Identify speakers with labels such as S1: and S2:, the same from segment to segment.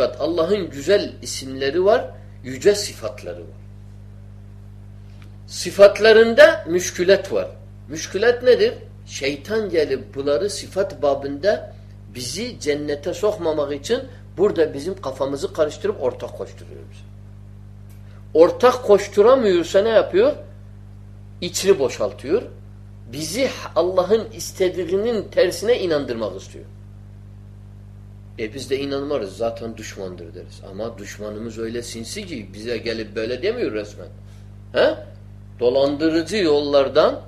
S1: sıfat. Allah'ın güzel isimleri var, yüce sıfatları var. Sıfatlarında müşkület var. Müşkület nedir? Şeytan gelip bunları sıfat babında bizi cennete sokmamak için burada bizim kafamızı karıştırıp ortak koşturuyor bize. Ortak koşturamıyorsa ne yapıyor? İçini boşaltıyor. Bizi Allah'ın istediğinin tersine inandırmak istiyor. E biz de inanmarız. Zaten düşmandır deriz. Ama düşmanımız öyle sinsi ki bize gelip böyle demiyor resmen. He? Dolandırıcı yollardan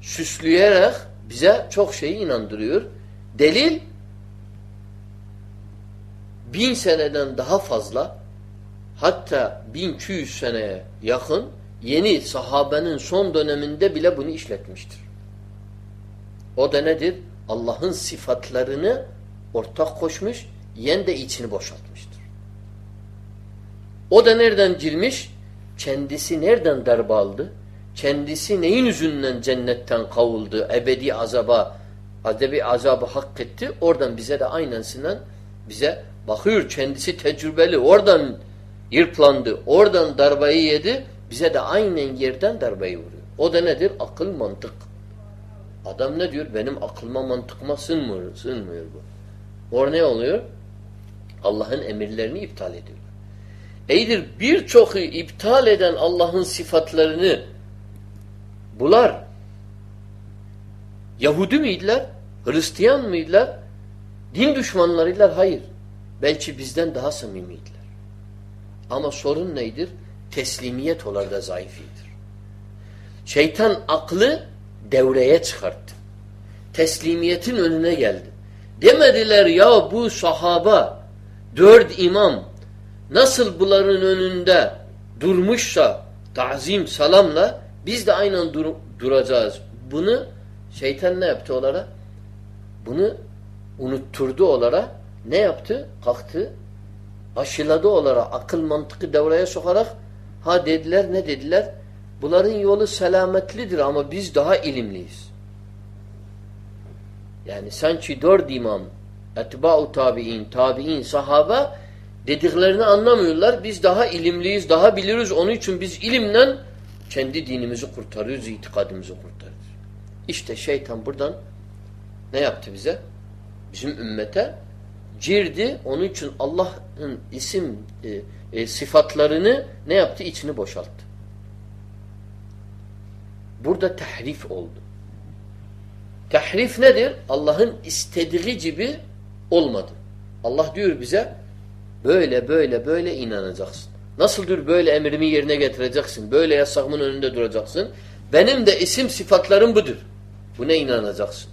S1: süsleyerek bize çok şeyi inandırıyor. Delil bin seneden daha fazla hatta 1200 seneye yakın yeni sahabenin son döneminde bile bunu işletmiştir. O da nedir? Allah'ın sıfatlarını ortak koşmuş, yen de içini boşaltmıştır. O da nereden girmiş? Kendisi nereden darbe aldı? Kendisi neyin yüzünden cennetten kavuldu, ebedi azaba, ebedi azabı hak etti. Oradan bize de aynısından bize bakıyor. Kendisi tecrübeli. Oradan yırplandı. Oradan darbayı yedi. Bize de aynen yerden darbeyi vuruyor. O da nedir? Akıl, mantık. Adam ne diyor? Benim aklıma, mantıkıma sığmıyor, sığmıyor bu. Or ne oluyor? Allah'ın emirlerini iptal ediyor. Eydir birçoku iptal eden Allah'ın sıfatlarını bular. Yahudi miydiler? Hristiyan mıydılar? Din düşmanlarıydılar? Hayır. Belki bizden daha samimiydiler. Ama sorun neydir? Teslimiyet onlarda zayıfidir. Şeytan aklı devreye çıkarttı. Teslimiyetin önüne geldi. Demediler ya bu sahaba dört imam nasıl bunların önünde durmuşsa tazim salamla biz de aynen dur duracağız. Bunu şeytan ne yaptı onlara? Bunu unutturdu onlara. Ne yaptı? Kalktı. Aşıladı onlara. Akıl mantıkı devreye sokarak ha dediler ne dediler? Bunların yolu selametlidir ama biz daha ilimliyiz. Yani sanki dört imam, etba'u tabi'in, tabi'in, sahaba dediklerini anlamıyorlar. Biz daha ilimliyiz, daha biliriz. Onun için biz ilimle kendi dinimizi kurtarıyoruz, itikadımızı kurtarıyoruz. İşte şeytan buradan ne yaptı bize? Bizim ümmete girdi. Onun için Allah'ın isim e, e, sıfatlarını ne yaptı? İçini boşalttı. Burada tahrif oldu. Tahrif nedir? Allah'ın istediği gibi olmadı. Allah diyor bize böyle böyle böyle inanacaksın. Nasıldır böyle emrimi yerine getireceksin? Böyle yasağımın önünde duracaksın. Benim de isim sıfatlarım budur. Buna inanacaksın.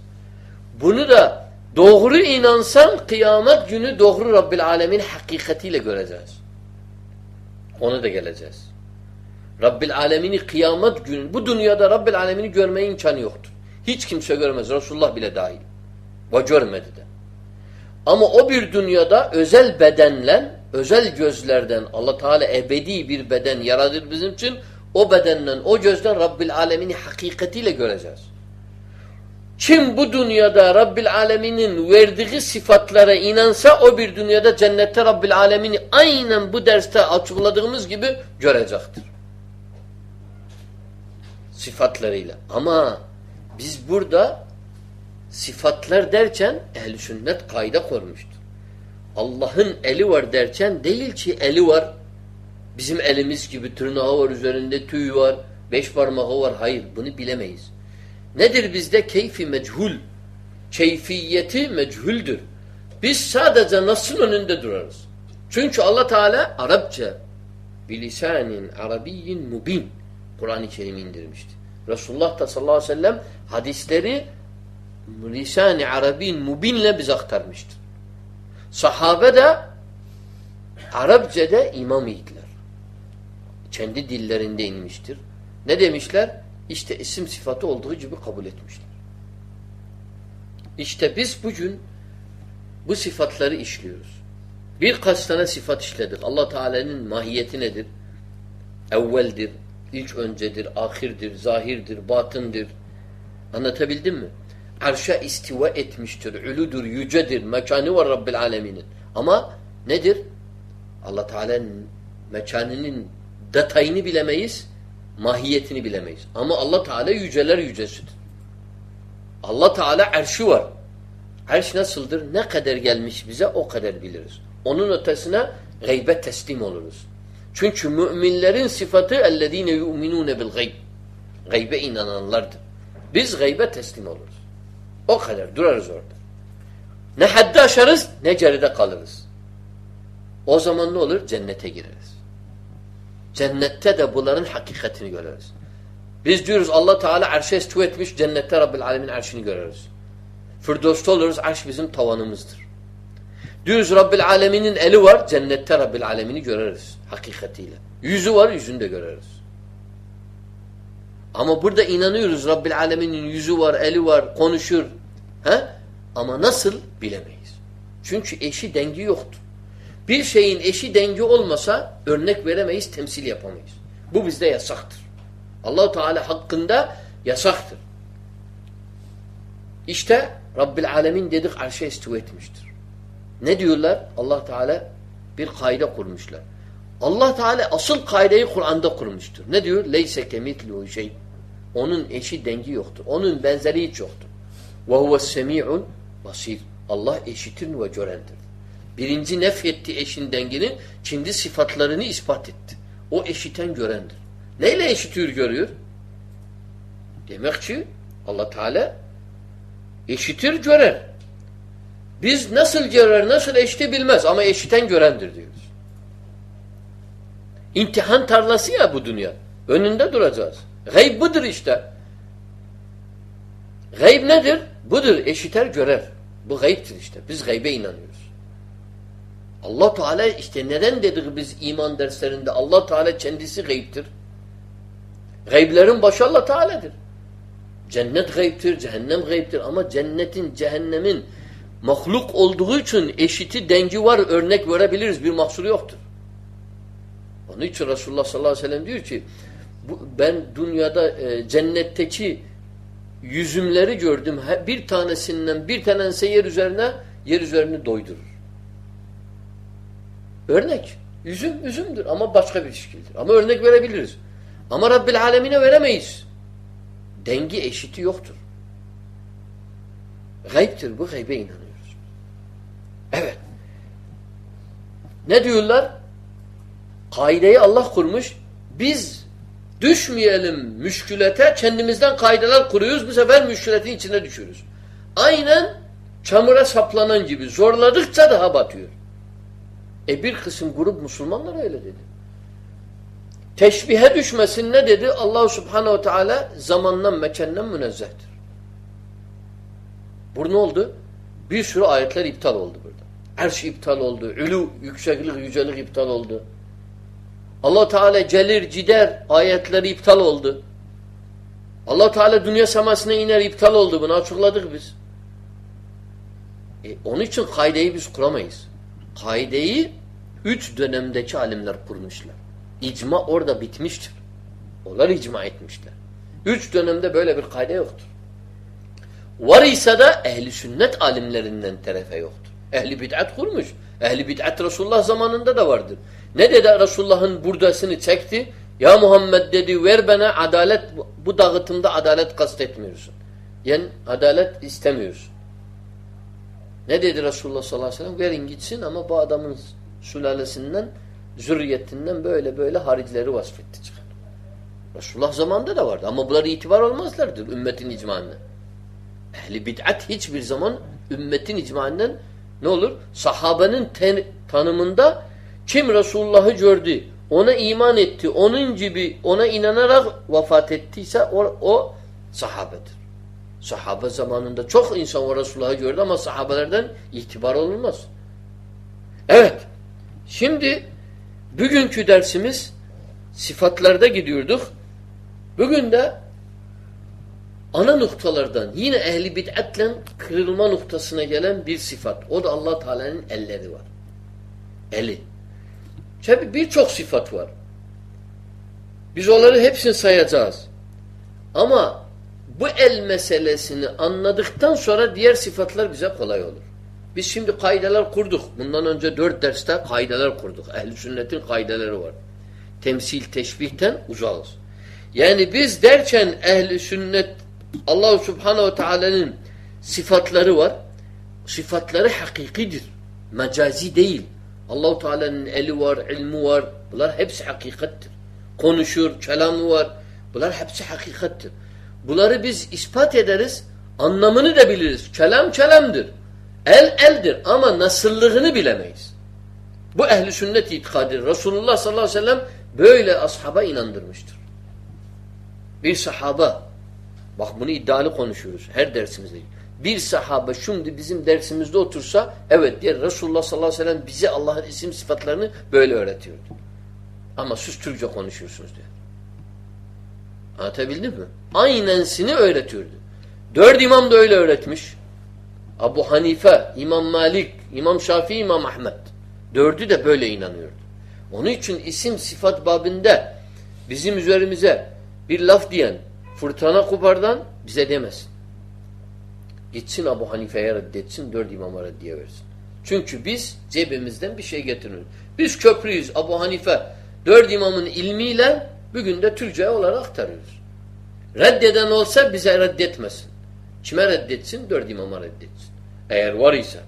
S1: Bunu da doğru inansan kıyamet günü doğru Rabbil Alemin hakikatiyle göreceğiz. Ona da geleceğiz. Rabbil Alemin'i kıyamet günü bu dünyada Rabbil Alemin'i görmeye imkanı yoktur. Hiç kimse görmez. Resulullah bile dahil. Ve görmedi de. Ama o bir dünyada özel bedenle, özel gözlerden Allah Teala ebedi bir beden yaradır bizim için. O bedenden, o gözden Rabbil Alemin'i hakikatiyle göreceğiz. Kim bu dünyada Rabbil Alemin'in verdiği sıfatlara inansa o bir dünyada cennette Rabbil Alemin'i aynen bu derste açıkladığımız gibi görecektir. Sıfatlarıyla. Ama biz burada sıfatlar derken ehl sünnet kayda kormuştur. Allah'ın eli var derken değil ki eli var. Bizim elimiz gibi tırnağı var, üzerinde tüy var, beş parmağı var. Hayır, bunu bilemeyiz. Nedir bizde? Keyfi meçhul. Keyfiyeti meçhuldür. Biz sadece nasıl önünde durarız. Çünkü Allah Teala Arapça bilisanin arabiyyin mubin Kur'an-ı Kerim indirmişti. Resulullah da sallallahu aleyhi ve sellem hadisleri lisan-ı arabin mubinle bize aktarmıştır. Sahabe de Arapçada imam idiler. Kendi dillerinde inmiştir. Ne demişler? İşte isim sıfatı olduğu gibi kabul etmişler. İşte biz bugün bu sıfatları işliyoruz. Birkaç tane sıfat işledik. Allah Teala'nın mahiyeti nedir? Evveldir, ilk öncedir, ahirdir, zahirdir, batındır. Anlatabildim mi? Arşa istiva etmiştir, ülüdür, yücedir, mekanı var Rabbil Alemin'in. Ama nedir? Allah Teala'nın mekanının detayını bilemeyiz, mahiyetini bilemeyiz. Ama Allah Teala yüceler yücesidir. Allah Teala erşi var. Erş nasıldır? Ne kadar gelmiş bize o kadar biliriz. Onun ötesine gaybe teslim oluruz. Çünkü müminlerin sıfatı اَلَّذ۪ينَ يُؤْمِنُونَ بِالْغَيْبِ Gaybe inananlardır. Biz gaybe teslim oluruz. O kadar durarız orada. Ne haddi aşarız ne geride kalırız. O zaman ne olur? Cennete gireriz. Cennette de bunların hakikatini görürüz. Biz diyoruz Allah Teala arşa estu etmiş, cennette Rabbil Alemin arşını görürüz. Firdos'ta oluruz, arş bizim tavanımızdır. Diyoruz Rabbil Alemin'in eli var, cennette Rabbil Alemin'i görürüz hakikatiyle. Yüzü var, yüzünü de görürüz. Ama burada inanıyoruz Rabbil Alemin'in yüzü var, eli var, konuşur. He? Ama nasıl bilemeyiz. Çünkü eşi dengi yoktur. Bir şeyin eşi dengi olmasa örnek veremeyiz, temsil yapamayız. Bu bizde yasaktır. Allahu Teala hakkında yasaktır. İşte Rabbil Alemin dedik arşa istiva etmiştir. Ne diyorlar? Allah Teala bir kaide kurmuşlar. Allah Teala asıl kaideyi Kur'an'da kurmuştur. Ne diyor? Leyse kemitlu şey. Onun eşi dengi yoktur. Onun benzeri hiç yoktur. Ve huves semi'un basir. Allah eşitir ve görendir. Birinci nefyetti eşin dengini, şimdi sıfatlarını ispat etti. O eşiten görendir. Neyle eşitiyor görüyor? Demek ki Allah Teala eşitir görer. Biz nasıl görer, nasıl eşiti bilmez ama eşiten görendir diyoruz. İmtihan tarlası ya bu dünya. Önünde duracağız. Gayb budur işte. Gayb nedir? Budur. Eşiter görer. Bu gaybtir işte. Biz gaybe inanıyoruz. Allah Teala işte neden dedik biz iman derslerinde Allah Teala kendisi gaybtir. Gayblerin başı Allah Teala'dır. Cennet gaybtir, cehennem gaybtir ama cennetin, cehennemin mahluk olduğu için eşiti dengi var örnek verebiliriz. Bir mahsuru yoktur. Onun için Resulullah sallallahu aleyhi ve sellem diyor ki bu, ben dünyada e, cennetteki yüzümleri gördüm. Bir tanesinden bir tanesi yer üzerine yer üzerini doydurur. Örnek. Üzüm üzümdür ama başka bir şekildir. Ama örnek verebiliriz. Ama Rabbil Alemine veremeyiz. Dengi eşiti yoktur. Gaybtir bu gaybe inanıyoruz. Evet. Ne diyorlar? Kaideyi Allah kurmuş. Biz düşmeyelim müşkülete kendimizden kaideler kuruyoruz. Bu sefer müşkületin içine düşürüz. Aynen çamura saplanan gibi zorladıkça daha batıyor. E bir kısım grup Müslümanlar öyle dedi. Teşbihe düşmesin ne dedi? Allah Subhanahu Teala zamandan mekandan münezzehtir. Bu ne oldu? Bir sürü ayetler iptal oldu burada. Erş iptal oldu. Ülü, yükseklik, yücelik iptal oldu. allah Teala celir, cider ayetleri iptal oldu. allah Teala dünya semasına iner iptal oldu. Bunu açıkladık biz. E, onun için kaideyi biz kuramayız. Kaideyi üç dönemdeki alimler kurmuşlar. İcma orada bitmiştir. Onlar icma etmişler. Üç dönemde böyle bir kaide yoktur. Var ise de ehli sünnet alimlerinden terefe yoktur. Ehli bid'at kurmuş. Ehli bid'at Resulullah zamanında da vardır. Ne dedi Resulullah'ın buradasını çekti? Ya Muhammed dedi ver bana adalet bu dağıtımda adalet kastetmiyorsun. Yani adalet istemiyorsun. Ne dedi Resulullah sallallahu aleyhi ve sellem? Verin gitsin ama bu adamın sülalesinden zürriyetinden böyle böyle haricileri vasfetti çıkar. Resulullah zamanında da vardı ama bunlar itibar olmazlardır ümmetin icmanına. Ehli bid'at hiçbir zaman ümmetin icmanından ne olur? Sahabenin ten, tanımında kim Resulullah'ı gördü, ona iman etti, onun gibi ona inanarak vefat ettiyse o, o sahabedir. Sahabe zamanında çok insan o Resulullah'ı gördü ama sahabelerden itibar olunmaz. Evet. Şimdi bugünkü dersimiz sıfatlarda gidiyorduk. Bugün de ana noktalardan yine ehli bid'atle kırılma noktasına gelen bir sıfat. O da Allah Teala'nın elleri var. Eli. Tabi birçok sıfat var. Biz onları hepsini sayacağız. Ama bu el meselesini anladıktan sonra diğer sıfatlar bize kolay olur. Biz şimdi kaideler kurduk. Bundan önce dört derste kaideler kurduk. Ehl-i sünnetin kaideleri var. Temsil, teşbihten uzağız. Yani biz derken ehli sünnet Allah Subhanahu ve Taala'nın sıfatları var. Sıfatları hakikidir. Mecazi değil. Allahu Teala'nın eli var, ilmi var. Bunlar hepsi hakikattir. Konuşur, kelamı var. Bunlar hepsi hakikattir. Bunları biz ispat ederiz. Anlamını da biliriz. Kelam kelamdır. El eldir ama nasıllığını bilemeyiz. Bu ehli sünnet itikadır. Resulullah sallallahu aleyhi ve sellem böyle ashaba inandırmıştır. Bir sahaba bak bunu iddialı konuşuyoruz her dersimizde. Bir sahaba şimdi bizim dersimizde otursa evet diğer Resulullah sallallahu aleyhi ve sellem bize Allah'ın isim sıfatlarını böyle öğretiyordu. Ama siz Türkçe konuşuyorsunuz diyor. Anlatabildim mi? Aynensini öğretiyordu. Dört imam da öyle öğretmiş. Abu Hanife, İmam Malik, İmam Şafii, İmam Ahmet. Dördü de böyle inanıyordu. Onun için isim sıfat babında bizim üzerimize bir laf diyen fırtına kubardan bize demesin. Gitsin Abu Hanife'ye reddetsin, dört imama reddiye versin. Çünkü biz cebimizden bir şey getiriyoruz. Biz köprüyüz Abu Hanife. Dört imamın ilmiyle bugün de Türkçe olarak aktarıyoruz. Reddeden olsa bize reddetmesin. Kime reddetsin? Dört imama reddetsin. Eğer var ise.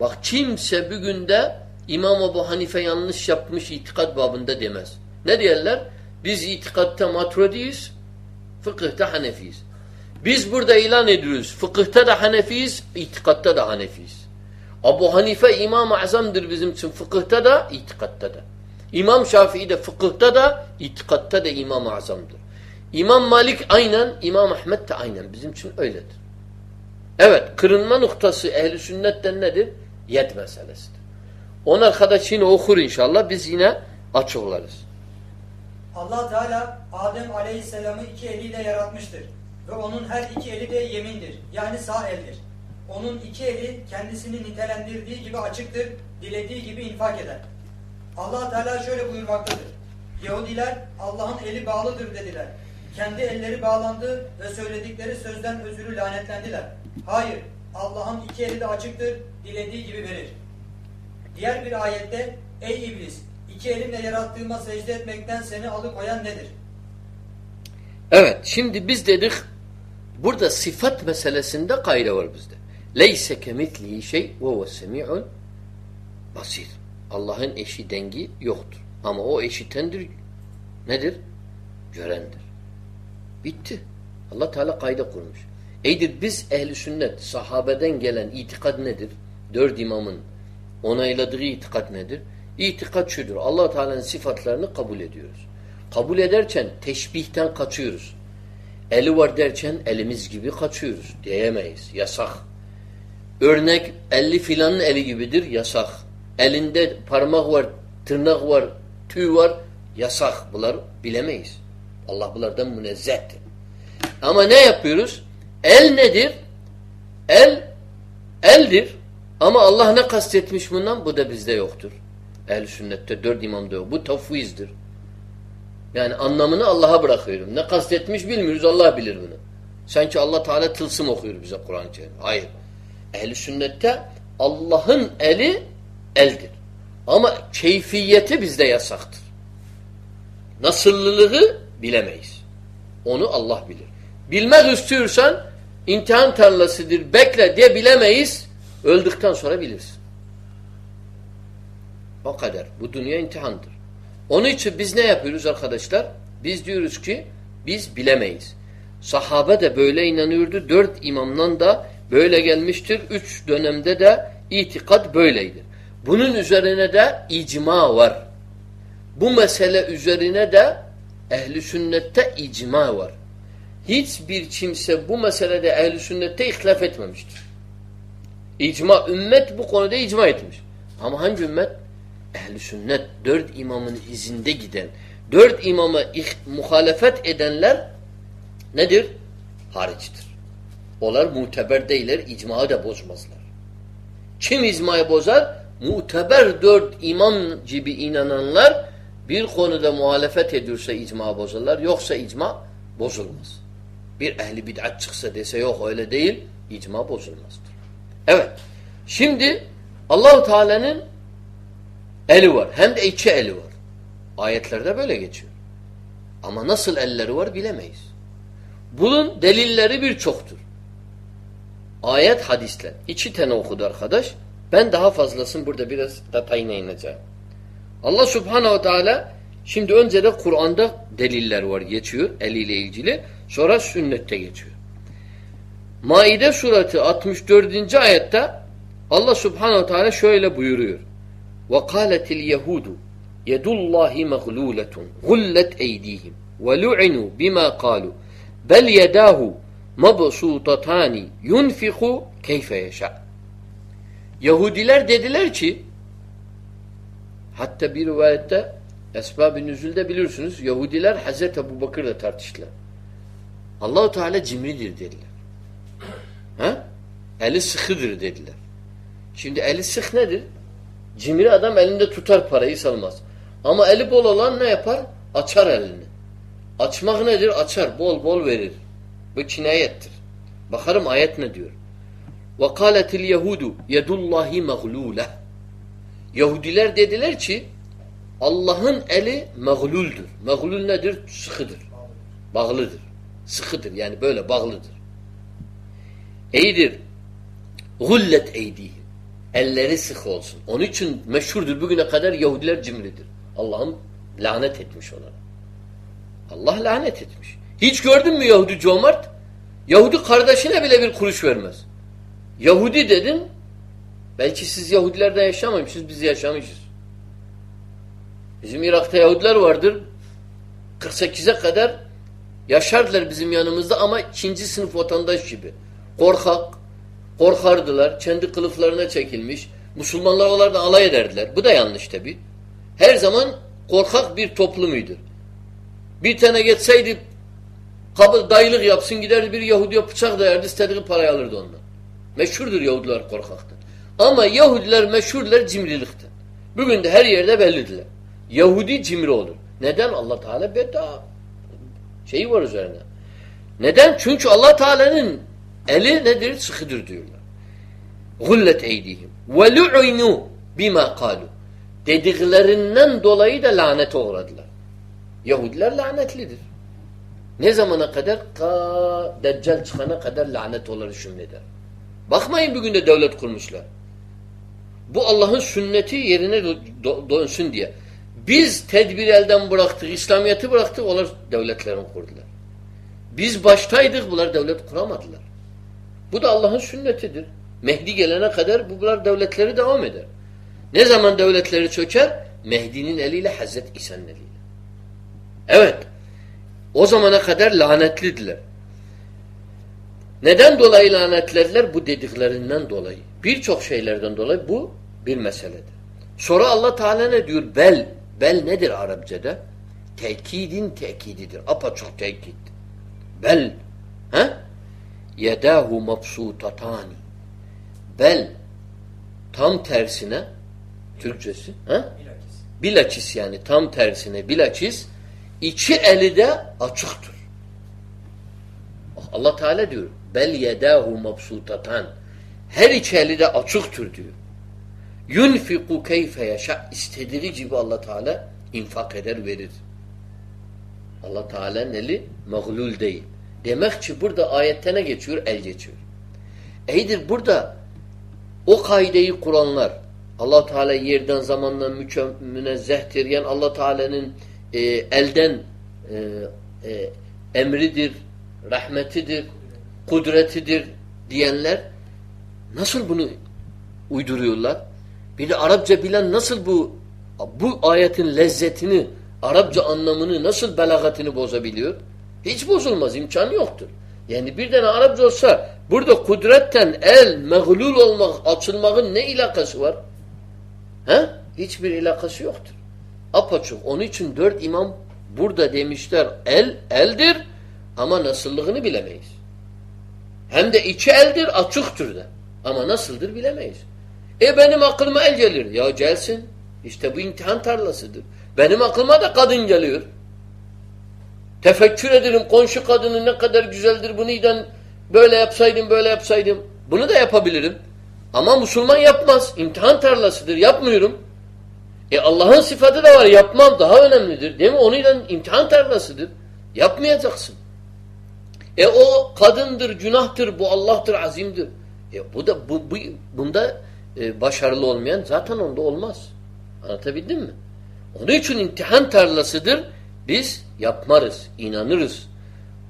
S1: Bak kimse bugün de İmam Ebu Hanife yanlış yapmış itikat babında demez. Ne diyorlar? Biz itikatta matrodiyiz, fıkıhta hanefiyiz. Biz burada ilan ediyoruz. Fıkıhta da hanefiyiz, itikatta da hanefiyiz. Abu Hanife İmam-ı Azam'dır bizim için fıkıhta da, itikatta da. İmam Şafii de fıkıhta da, itikatta da İmam-ı Azam'dır. İmam Malik aynen, İmam Ahmet de aynen. Bizim için öyledir. Evet, kırılma noktası ehli sünnetten nedir? Yed meselesidir. On arkadaş yine okur inşallah. Biz yine açıklarız.
S2: Allah Teala Adem Aleyhisselam'ı iki eliyle yaratmıştır. Ve onun her iki eli de yemindir. Yani sağ eldir. Onun iki eli kendisini nitelendirdiği gibi açıktır, dilediği gibi infak eder. Allah Teala şöyle buyurmaktadır. Yahudiler Allah'ın eli bağlıdır dediler. Kendi elleri bağlandı ve söyledikleri sözden özürü lanetlendiler. Hayır, Allah'ın iki eli de açıktır, dilediği gibi verir. Diğer bir ayette, ey iblis, iki elimle yarattığıma secde etmekten seni alıkoyan nedir?
S1: Evet, şimdi biz dedik, burada sıfat meselesinde kayda var bizde. Leyse kemitlihi şey ve huve semi'un basir. Allah'ın eşi dengi yoktur. Ama o eşitendir, nedir? Görendir. Bitti. Allah Teala kayda kurmuş. Eydir biz ehli sünnet sahabeden gelen itikad nedir? Dört imamın onayladığı itikad nedir? İtikad şudur. allah Teala'nın sıfatlarını kabul ediyoruz. Kabul ederken teşbihten kaçıyoruz. Eli var derken elimiz gibi kaçıyoruz. Diyemeyiz. Yasak. Örnek elli filanın eli gibidir. Yasak. Elinde parmak var, tırnak var, tüy var. Yasak. Bunlar bilemeyiz. Allah bunlardan münezzehtir. Ama ne yapıyoruz? El nedir? El eldir. Ama Allah ne kastetmiş bundan? Bu da bizde yoktur. Ehl-i sünnette dört imamda yok. Bu tafvizdir. Yani anlamını Allah'a bırakıyorum. Ne kastetmiş bilmiyoruz. Allah bilir bunu. Sanki Allah Teala tılsım okuyor bize Kur'an-ı Kerim. Hayır. Ehl-i sünnette Allah'ın eli eldir. Ama keyfiyeti bizde yasaktır. Nasıllılığı bilemeyiz. Onu Allah bilir. Bilmek istiyorsan imtihan tarlasıdır, bekle diye bilemeyiz. Öldükten sonra bilirsin. O kadar. Bu dünya imtihandır. Onun için biz ne yapıyoruz arkadaşlar? Biz diyoruz ki biz bilemeyiz. Sahabe de böyle inanıyordu. Dört imamdan da böyle gelmiştir. Üç dönemde de itikat böyleydir. Bunun üzerine de icma var. Bu mesele üzerine de ehli sünnette icma var. Hiçbir kimse bu meselede ehli sünnette ihtilaf etmemiştir. İcma, ümmet bu konuda icma etmiş. Ama hangi ümmet? Ehli sünnet, dört imamın izinde giden, dört imama muhalefet edenler nedir? Hariçtir. Onlar muteber değiller, icmayı da bozmazlar. Kim icmayı bozar? Muteber dört imam gibi inananlar bir konuda muhalefet ediyorsa icma bozarlar. Yoksa icma bozulmaz. Bir ehli bid'at çıksa dese yok öyle değil, icma bozulmazdır. Evet. Şimdi Allahu Teala'nın eli var. Hem de iki eli var. Ayetlerde böyle geçiyor. Ama nasıl elleri var bilemeyiz. Bunun delilleri birçoktur. Ayet, hadisler. İki tane okudu arkadaş. Ben daha fazlasını burada biraz detayına ineceğim. Allah subhanehu teala şimdi önce de Kur'an'da deliller var geçiyor eliyle ilgili. Sonra sünnette geçiyor. Maide sureti 64. ayette Allah subhanehu teala şöyle buyuruyor. وَقَالَتِ الْيَهُودُ يَدُ اللّٰهِ مَغْلُولَةٌ غُلَّتْ اَيْد۪يهِمْ وَلُعِنُوا بِمَا قَالُوا بَلْ يَدَاهُ مَبْسُوطَتَانِ يُنْفِقُ كَيْفَ يَشَاءُ Yahudiler dediler ki hatta bir rivayette Esbab-ı Nüzül'de bilirsiniz Yahudiler Hazreti Ebu Bakır'la tartıştılar. Allahu Teala cimridir dediler. Ha? Eli sıkıdır dediler. Şimdi eli sık nedir? Cimri adam elinde tutar parayı salmaz. Ama eli bol olan ne yapar? Açar elini. Açmak nedir? Açar. Bol bol verir. Bu kinayettir. Bakarım ayet ne diyor. وَقَالَتِ الْيَهُودُ يَدُ اللّٰهِ مَغْلُولَ Yahudiler dediler ki Allah'ın eli mağluldür. Mağlul nedir? Sıkıdır. Bağlıdır. Sıkıdır. Yani böyle bağlıdır. İyidir. Gullet eydihim. Elleri sık olsun. Onun için meşhurdur. Bugüne kadar Yahudiler cimridir. Allah'ım lanet etmiş onlara. Allah lanet etmiş. Hiç gördün mü Yahudi cömert? Yahudi kardeşine bile bir kuruş vermez. Yahudi dedin, belki siz Yahudilerde yaşamamışsınız, biz yaşamışız. Bizim Irak'ta Yahudiler vardır. 48'e kadar yaşardılar bizim yanımızda ama ikinci sınıf vatandaş gibi. Korkak, korkardılar, kendi kılıflarına çekilmiş. Müslümanlar onlardan alay ederdiler. Bu da yanlış tabi. Her zaman korkak bir toplumuydu. Bir tane geçseydi kabul dayılık yapsın giderdi bir Yahudiye bıçak dayardı istediği parayı alırdı ondan. Meşhurdur Yahudiler korkaktan. Ama Yahudiler meşhurlar cimrilikten. Bugün de her yerde bellidirler. Yahudi cimri olur. Neden? Allah Teala bedda şeyi var üzerine. Neden? Çünkü Allah Teala'nın eli nedir? Sıkıdır diyorlar. Gullet eydihim. Ve lu'inu bima kalu. Dediklerinden dolayı da lanete uğradılar. Yahudiler lanetlidir. Ne zamana kadar? Ka Deccal çıkana kadar lanet olur şümleder. Bakmayın bugün de devlet kurmuşlar. Bu Allah'ın sünneti yerine dönsün diye. Biz tedbir elden bıraktık, İslamiyet'i bıraktık, onlar devletlerini kurdular. Biz baştaydık, bunlar devlet kuramadılar. Bu da Allah'ın sünnetidir. Mehdi gelene kadar bunlar devletleri devam eder. Ne zaman devletleri çöker? Mehdi'nin eliyle, Hazreti İsa'nın eliyle. Evet. O zamana kadar lanetlidiler. Neden dolayı lanetlediler? Bu dediklerinden dolayı. Birçok şeylerden dolayı bu bir meseledir. Sonra Allah Teala ne diyor? Bel. Bel nedir Arapçada? Tekidin tekididir. Apaçık tekid. Bel. He? Yedahu mabsutatani. Bel. Tam tersine Türkçesi. He? Bilakis. Bilakis yani tam tersine bilakis iki eli de açıktır. Allah Teala diyor bel yedahu mabsutatan her iki eli de açıktır diyor. Yunfiku keyfe yaşa istediği gibi Allah Teala infak eder verir. Allah Teala'nın eli mağlul değil. Demek ki burada ayette ne geçiyor? El geçiyor. Eydir burada o kaideyi kuranlar Allah Teala yerden zamandan münezzehtir. Yani Allah Teala'nın e, elden e, e, emridir, rahmetidir, kudretidir diyenler nasıl bunu uyduruyorlar? Bir de Arapça bilen nasıl bu bu ayetin lezzetini, Arapça anlamını nasıl belagatini bozabiliyor? Hiç bozulmaz, imkanı yoktur. Yani bir tane Arapça olsa burada kudretten el, meğlul olmak, açılmanın ne ilakası var? He? Hiçbir ilakası yoktur. Apaçık. Onun için dört imam burada demişler el, eldir ama nasıllığını bilemeyiz. Hem de içi eldir, açıktır da. Ama nasıldır bilemeyiz. E benim aklıma el gelir. Ya gelsin. İşte bu imtihan tarlasıdır. Benim aklıma da kadın geliyor. Tefekkür ederim komşu kadını ne kadar güzeldir. Bunu iden böyle yapsaydım böyle yapsaydım. Bunu da yapabilirim. Ama Müslüman yapmaz. İmtihan tarlasıdır. Yapmıyorum. E Allah'ın sıfatı da var. Yapmam daha önemlidir. Değil mi? Onunla imtihan tarlasıdır. Yapmayacaksın. E o kadındır, günahtır, bu Allah'tır, azimdir. E bu da bu, bu bunda e, başarılı olmayan zaten onda olmaz. Anlatabildim mi? Onun için imtihan tarlasıdır. Biz yapmarız, inanırız.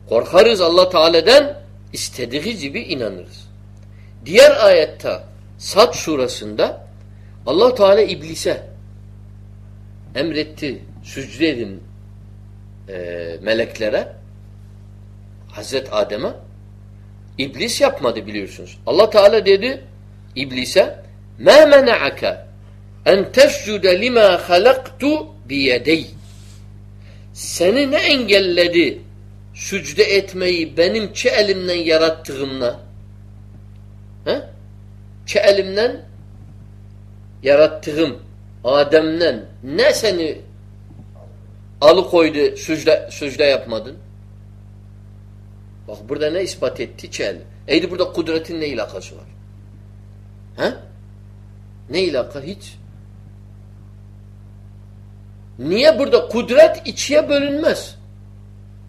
S1: Korkarız Allah Teala'dan istediği gibi inanırız. Diğer ayette Sad surasında Allah Teala iblise emretti sücde edin e, meleklere Hazret Adem'e İblis yapmadı biliyorsunuz. Allah Teala dedi iblise "Ma mena'aka en tescude lima halaktu bi yedeyk" Seni ne engelledi sücde etmeyi benim çi elimden yarattığımla? He? Çi elimden yarattığım Adem'den ne seni alıkoydu sücde, sücde yapmadın? Bak burada ne ispat etti? Çel. Eydi burada kudretin ne ilakası var? He? Ne ilaka? Hiç. Niye burada kudret içiye bölünmez?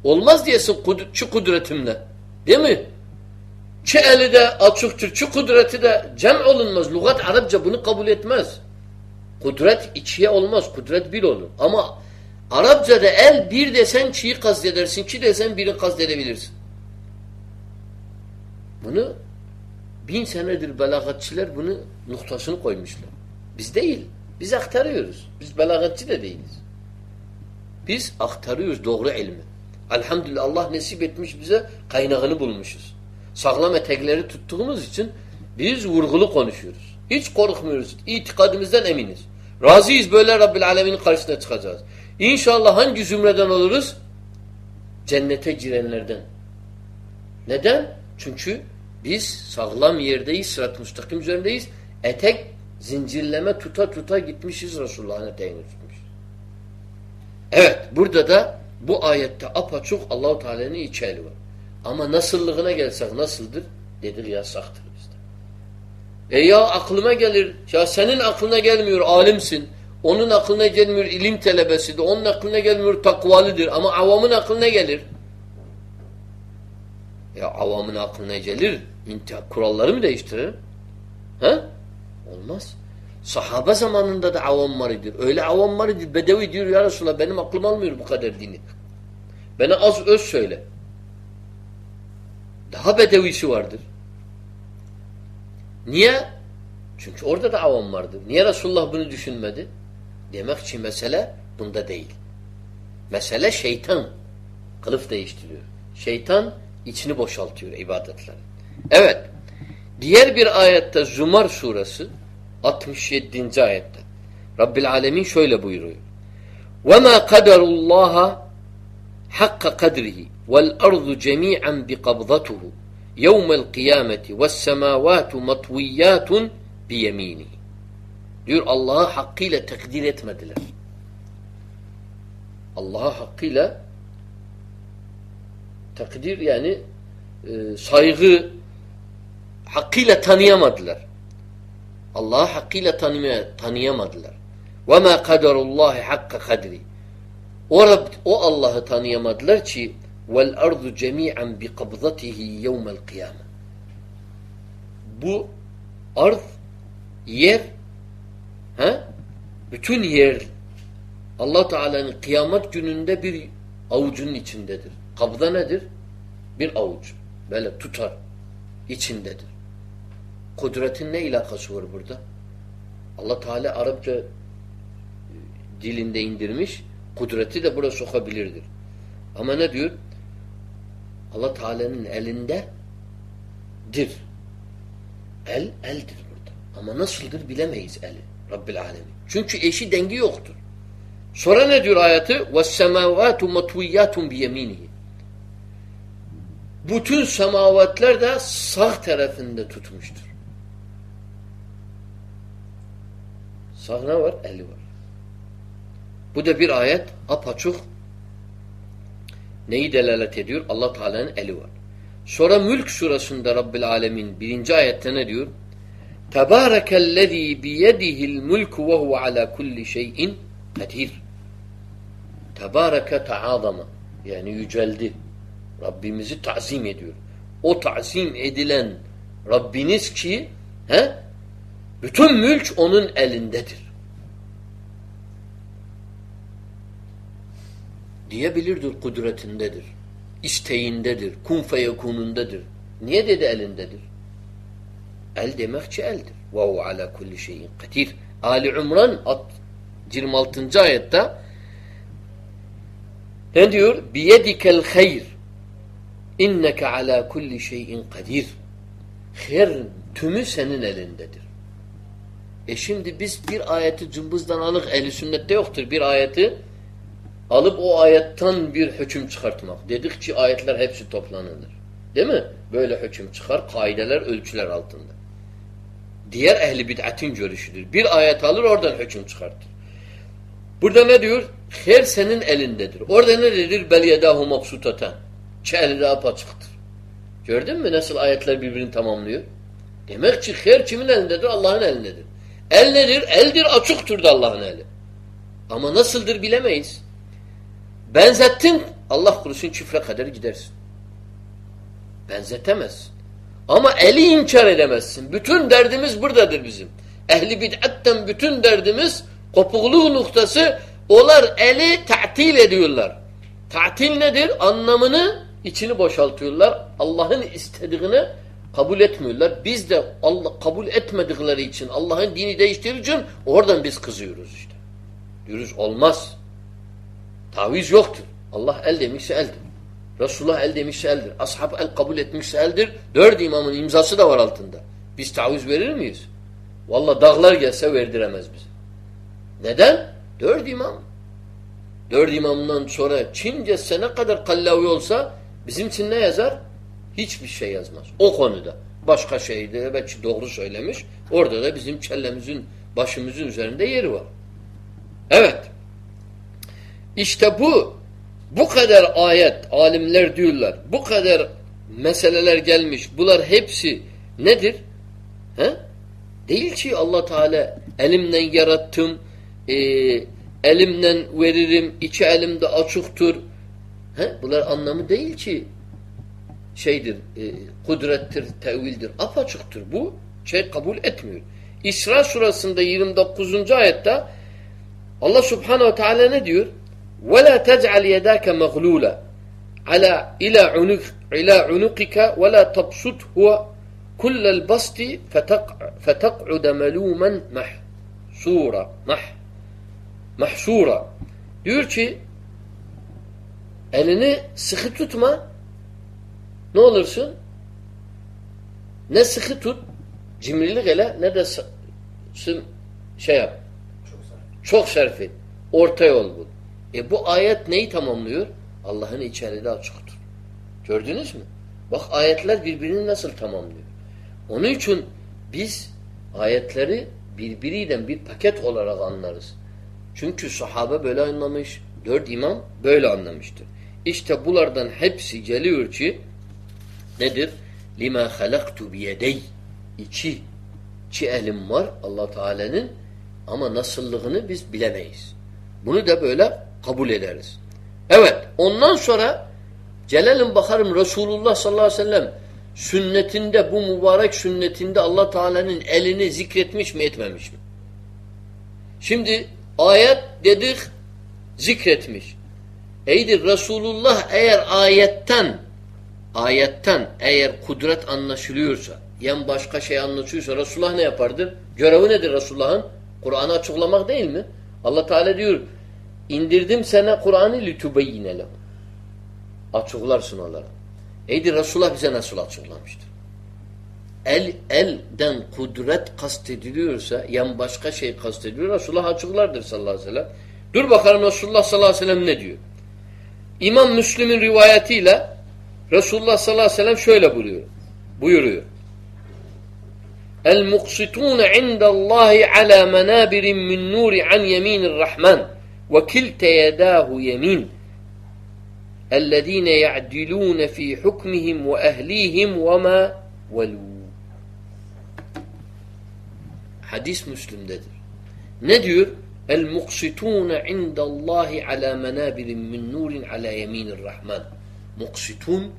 S1: Olmaz diyesin şu kudretimle. Değil mi? Çi eli de açıktır, çi kudreti de cem olunmaz. Lugat Arapça bunu kabul etmez. Kudret içiye olmaz. Kudret bir olur. Ama Arapçada el bir desen çiği kastedersin, ki desen biri kastedebilirsin. Bunu bin senedir belagatçiler bunu noktasını koymuşlar. Biz değil. Biz aktarıyoruz. Biz belagatçı da değiliz. Biz aktarıyoruz doğru ilmi. Elhamdülillah Allah nasip etmiş bize kaynağını bulmuşuz. Sağlam etekleri tuttuğumuz için biz vurgulu konuşuyoruz. Hiç korkmuyoruz. İtikadımızdan eminiz. Razıyız böyle Rabbil Alemin'in karşısına çıkacağız. İnşallah hangi zümreden oluruz? Cennete girenlerden. Neden? Çünkü biz sağlam yerdeyiz, sırat müstakim üzerindeyiz. Etek zincirleme tuta tuta gitmişiz Resulullah'ın tutmuş. Evet, burada da bu ayette apaçuk Allahu Teala'nın içeri var. Ama nasıllığına gelsek nasıldır? Dedik yasaktır bizde. E ya aklıma gelir, ya senin aklına gelmiyor alimsin. Onun aklına gelmiyor ilim telebesidir. Onun aklına gelmiyor takvalıdır. Ama avamın aklına gelir. Ya avamın aklına gelir. Kuralları mı değiştirir? He? Olmaz. Sahabe zamanında da avam var idi. Öyle avam var idi. Bedevi diyor ya Resulallah benim aklım almıyor bu kadar dini. Bana az öz söyle. Daha bedevisi vardır. Niye? Çünkü orada da avam vardı. Niye Resulullah bunu düşünmedi? Demek ki mesele bunda değil. Mesele şeytan. Kılıf değiştiriyor. Şeytan içini boşaltıyor ibadetler. Evet. Diğer bir ayette Zumar suresi 67. ayette Rabbil Alemin şöyle buyuruyor. وَمَا قَدَرُ اللّٰهَ حَقَّ قَدْرِهِ وَالْأَرْضُ جَمِيعًا بِقَبْضَتُهُ يَوْمَ الْقِيَامَةِ وَالسَّمَاوَاتُ مَطْوِيَّاتٌ بِيَم۪ينِهِ Diyor Allah'ı hakkıyla takdir etmediler. Allah'ı hakkıyla takdir yani e, saygı hakkıyla tanıyamadılar. Allah'ı hakkıyla tanımaya, tanıyamadılar. وَمَا قَدَرُ اللّٰهِ حَقَّ قَدْرِ O, o Allah'ı tanıyamadılar ki وَالْاَرْضُ جَمِيعًا بِقَبْضَتِهِ يَوْمَ الْقِيَامَةِ Bu arz, yer He? Bütün yer Allah Teala'nın kıyamet gününde bir avucunun içindedir. Kabda nedir? Bir avuç. Böyle tutar. içindedir. Kudretin ne ilakası var burada? Allah Teala Arapça e, dilinde indirmiş. Kudreti de buraya sokabilirdir. Ama ne diyor? Allah Teala'nın elinde dir. El, eldir burada. Ama nasıldır bilemeyiz eli. Rabbil alemin. Çünkü eşi dengi yoktur. Sonra ne diyor ayeti? وَالسَّمَاوَاتُ مَطْوِيَّاتٌ بِيَم۪ينِهِ Bütün semavatler de sağ tarafında tutmuştur. Ne var? Eli var. Bu da bir ayet apaçuk neyi delalet ediyor? Allah Teala'nın eli var. Sonra Mülk surasında Rabbil Alemin birinci ayette ne diyor? Tebârekellezî biyedihil mulku ve huve alâ kulli şeyin kadir. Tebâreke taazama. Yani yüceldi. Rabbimizi tazim ediyor. O tazim edilen Rabbiniz ki he, bütün mülk onun elindedir. Diyebilirdir kudretindedir. isteğindedir. Kun feyekunundadır. Niye dedi elindedir? El demekçi eldir. Ve ala kulli şeyin kadir. Ali İmran 26. ayette ne diyor? Biyedikel hayr inneke ala kulli şeyin kadir. Her tümü senin elindedir. E şimdi biz bir ayeti cımbızdan alık eli sünnette yoktur. Bir ayeti alıp o ayetten bir hüküm çıkartmak. Dedikçe ayetler hepsi toplanılır. Değil mi? Böyle hüküm çıkar. Kaideler, ölçüler altında. Diğer ehli bid'atin görüşüdür. Bir ayet alır oradan hüküm çıkartır. Burada ne diyor? Her senin elindedir. Orada ne dedir? Bel yedahu mabsutaten. Çi eli de apaçıktır. Gördün mü nasıl ayetler birbirini tamamlıyor? Demek ki her kimin elindedir? Allah'ın elindedir. El nedir? Eldir açıktır da Allah'ın eli. Ama nasıldır bilemeyiz. Benzettin Allah kurusun çifre kadar gidersin. Benzetemezsin. Ama eli inkar edemezsin. Bütün derdimiz buradadır bizim. Ehli bid'atten bütün derdimiz kopukluğu noktası olar eli ta'til ediyorlar. Ta'til nedir? Anlamını içini boşaltıyorlar. Allah'ın istediğini kabul etmiyorlar. Biz de Allah kabul etmedikleri için Allah'ın dini değiştirir oradan biz kızıyoruz işte. Diyoruz olmaz. Taviz yoktur. Allah el demişse eldir. Resulullah el demişse eldir. Ashab el kabul etmişse eldir. Dört imamın imzası da var altında. Biz taviz verir miyiz? Valla dağlar gelse verdiremez bize. Neden? Dört imam. Dört imamdan sonra Çince sene kadar kallavi olsa bizim için ne yazar? Hiçbir şey yazmaz. O konuda. Başka şeyde belki doğru söylemiş. Orada da bizim kellemizin, başımızın üzerinde yeri var. Evet. İşte bu bu kadar ayet alimler diyorlar. Bu kadar meseleler gelmiş. Bunlar hepsi nedir? He? Değil ki Allah Teala elimden yarattım, e, elimden veririm, iki elimde açıktır. He? Bunlar anlamı değil ki şeydir, e, kudrettir, tevildir, apaçıktır. Bu şey kabul etmiyor. İsra surasında 29. ayette Allah subhanehu ve teala ne diyor? ولا تجعل يداك مغلولة على إلى عنق إلى عنقك ولا تبسطه كل البسط فتقعد ملوما محصورا مح محصورا diyor ki elini sıkı tutma ne olursun ne sıkı tut cimrilik ele ne de şey yap çok sarf et orta yol bul e bu ayet neyi tamamlıyor? Allah'ın içeride açıktır. Gördünüz mü? Bak ayetler birbirini nasıl tamamlıyor. Onun için biz ayetleri birbiriyle bir paket olarak anlarız. Çünkü sahabe böyle anlamış, dört imam böyle anlamıştır. İşte bulardan hepsi geliyor ki nedir? Lima halaktu biyedey İki, iki elim var Allah Teala'nın ama nasıllığını biz bilemeyiz. Bunu da böyle kabul ederiz. Evet ondan sonra gelelim bakarım Resulullah sallallahu aleyhi ve sellem sünnetinde bu mübarek sünnetinde Allah Teala'nın elini zikretmiş mi etmemiş mi? Şimdi ayet dedik zikretmiş. Eydir Resulullah eğer ayetten ayetten eğer kudret anlaşılıyorsa yan başka şey anlaşıyorsa Resulullah ne yapardır? Görevi nedir Resulullah'ın? Kur'an'ı açıklamak değil mi? Allah Teala diyor İndirdim sana Kur'an'ı litubeyyine lehu. Açıklarsın onlara. Eydi Resulullah bize nasıl açıklamıştır? El, elden kudret kastediliyorsa yan başka şey kastediliyor Resulullah açıklardır sallallahu aleyhi ve sellem. Dur bakalım Resulullah sallallahu aleyhi ve sellem ne diyor? İmam Müslim'in rivayetiyle Resulullah sallallahu aleyhi ve sellem şöyle buyuruyor. buyuruyor. El muksitune indallahi ala menabirin min nuri an yeminir rahman ve kilte yedahu yemin ellezine ya'dilune fi hukmihim ve ehlihim ve ma velu Hadis Müslim'dedir. Ne diyor? El muksitune indallahi ala menabirin min nurin ala yeminir rahman Muksitun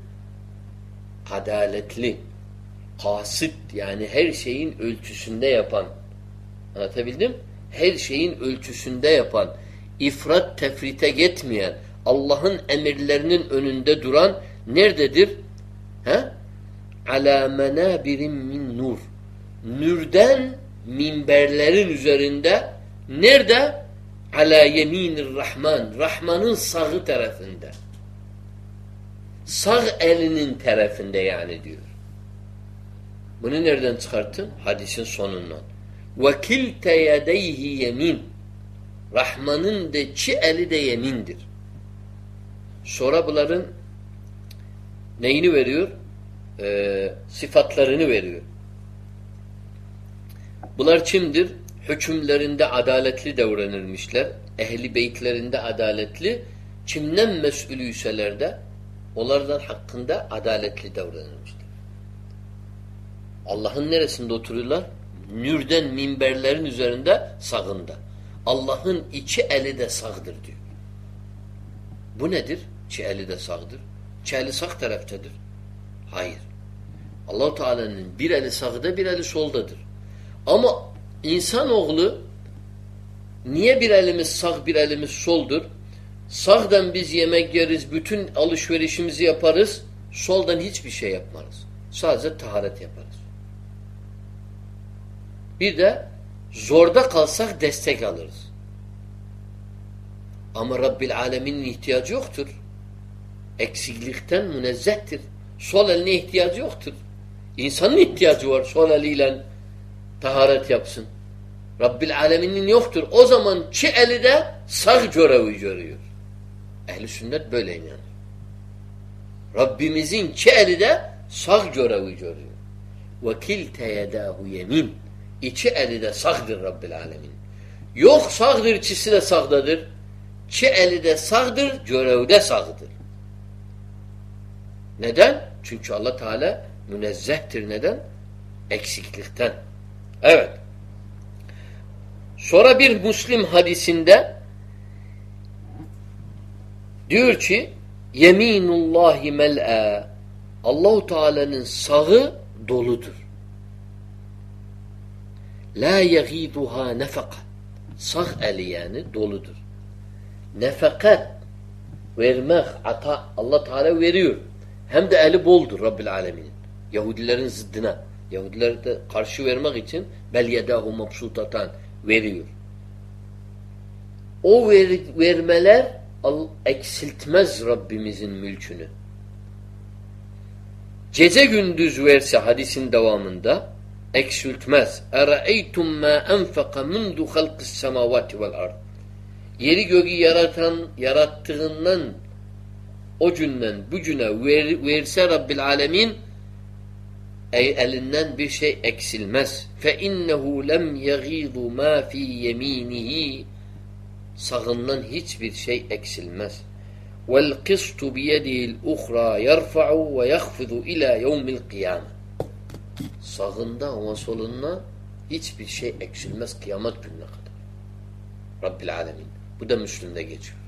S1: adaletli, kasit yani her şeyin ölçüsünde yapan. Anlatabildim? Her şeyin ölçüsünde yapan, ifrat tefrite gitmeyen, Allah'ın emirlerinin önünde duran nerededir? He? Ala menabirin min nur. Nürden minberlerin üzerinde nerede? Ala yeminir Rahman. Rahman'ın sağı tarafında Sağ elinin tarafında yani diyor. Bunu nereden çıkarttın? Hadisin sonundan. وَكِلْتَ يَدَيْهِ yemin. Rahman'ın de çi eli de yemindir. Sonra bunların neyini veriyor? Ee, sıfatlarını veriyor. Bunlar kimdir? Hükümlerinde adaletli davranırmışlar. Ehli beytlerinde adaletli. Kimden mesulüyseler de Onlardan hakkında adaletli davranırmışlar. Allah'ın neresinde oturuyorlar? Nürden minberlerin üzerinde sağında. Allah'ın iki eli de sağdır diyor. Bu nedir? İki eli de sağdır. İki eli sağ taraftadır. Hayır. Allahu Teala'nın bir eli sağda bir eli soldadır. Ama insanoğlu niye bir elimiz sağ bir elimiz soldur? Sağdan biz yemek yeriz, bütün alışverişimizi yaparız. Soldan hiçbir şey yapmarız. Sadece taharet yaparız. Bir de zorda kalsak destek alırız. Ama Rabbil Alemin'in ihtiyacı yoktur. Eksiklikten münezzehtir. Sol eline ihtiyacı yoktur. İnsanın ihtiyacı var sol eliyle taharet yapsın. Rabbil Alemin'in yoktur. O zaman çi eli de sağ görevi görüyor. Ehli sünnet böyle inanır. Rabbimizin çi eli de sağ görevi görüyor. Kilte yedahu yemin. İki eli de sağdır Rabbil Alemin. Yok sağdır, çisi de sağdadır. Çi eli de sağdır, görevde sağdır. Neden? Çünkü Allah Teala münezzehtir. Neden? Eksiklikten. Evet. Sonra bir Müslim hadisinde diyor ki Yeminullahi mel'a Allahu Teala'nın sağı doludur. La yegiduha nefaka Sağ eli yani doludur. Nefekat vermek, ata Allah Teala veriyor. Hem de eli boldur Rabbil Alemin'in. Yahudilerin zıddına. Yahudiler de karşı vermek için bel yedahu mabsutatan veriyor. O ver, vermeler eksiltmez Rabbimizin mülkünü. Gece gündüz verse hadisin devamında eksiltmez. Ma enfeka mundu halkis semavati vel ard. Yeri göğü yaratan, yarattığından o günden bu ver, verse Rabbil Alemin elinden bir şey eksilmez. İnnehu lem yegidu ma fi yeminihi sağından hiçbir şey eksilmez. Yedihi'l uhra yerfa'u ve yahfizu ila yevmil kıyame. Sağında ama solunda hiçbir şey eksilmez kıyamet gününe kadar. Rabbil alemin. Bu da Müslüm'de geçiyor.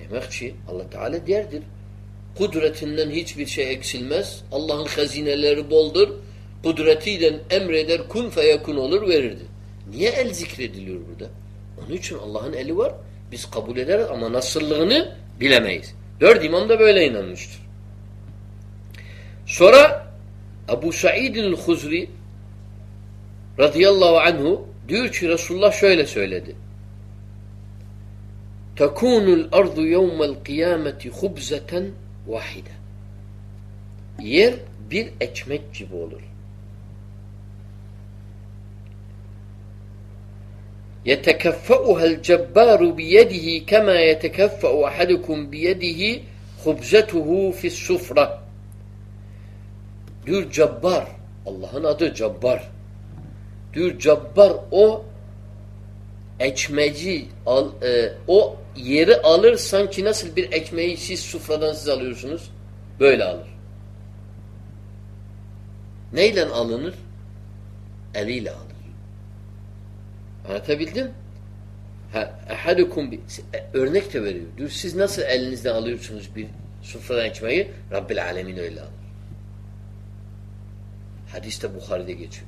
S1: Demek ki Allah Teala derdir. Kudretinden hiçbir şey eksilmez. Allah'ın hazineleri boldur. Kudretiyle emreder kun feyekun olur verirdi. Niye el zikrediliyor burada? Onun için Allah'ın eli var. Biz kabul ederiz ama nasıllığını bilemeyiz. Dört imam da böyle inanmıştır. Sonra Ebu Sa'id'in Huzri radıyallahu anhu diyor ki Resulullah şöyle söyledi. Tekunul ardu yevmel kıyameti hubzeten vahide. Yer bir ekmek gibi olur. يتكفأها الجبار بيده كما يتكفأ أحدكم بيده خبزته في السفرة diyor Cabbar Allah'ın adı Cabbar diyor Cabbar o ekmeci al, e, o yeri alır sanki nasıl bir ekmeği siz sufradan siz alıyorsunuz böyle alır. Neyle alınır? Eliyle alır. Anlatabildim? Ha, ehadukum bi- e, örnek de veriyor. Diyor, siz nasıl elinizden alıyorsunuz bir sofradan ekmeği? Rabbil alemin öyle alır. Hadiste Bukhari'de geçiyor.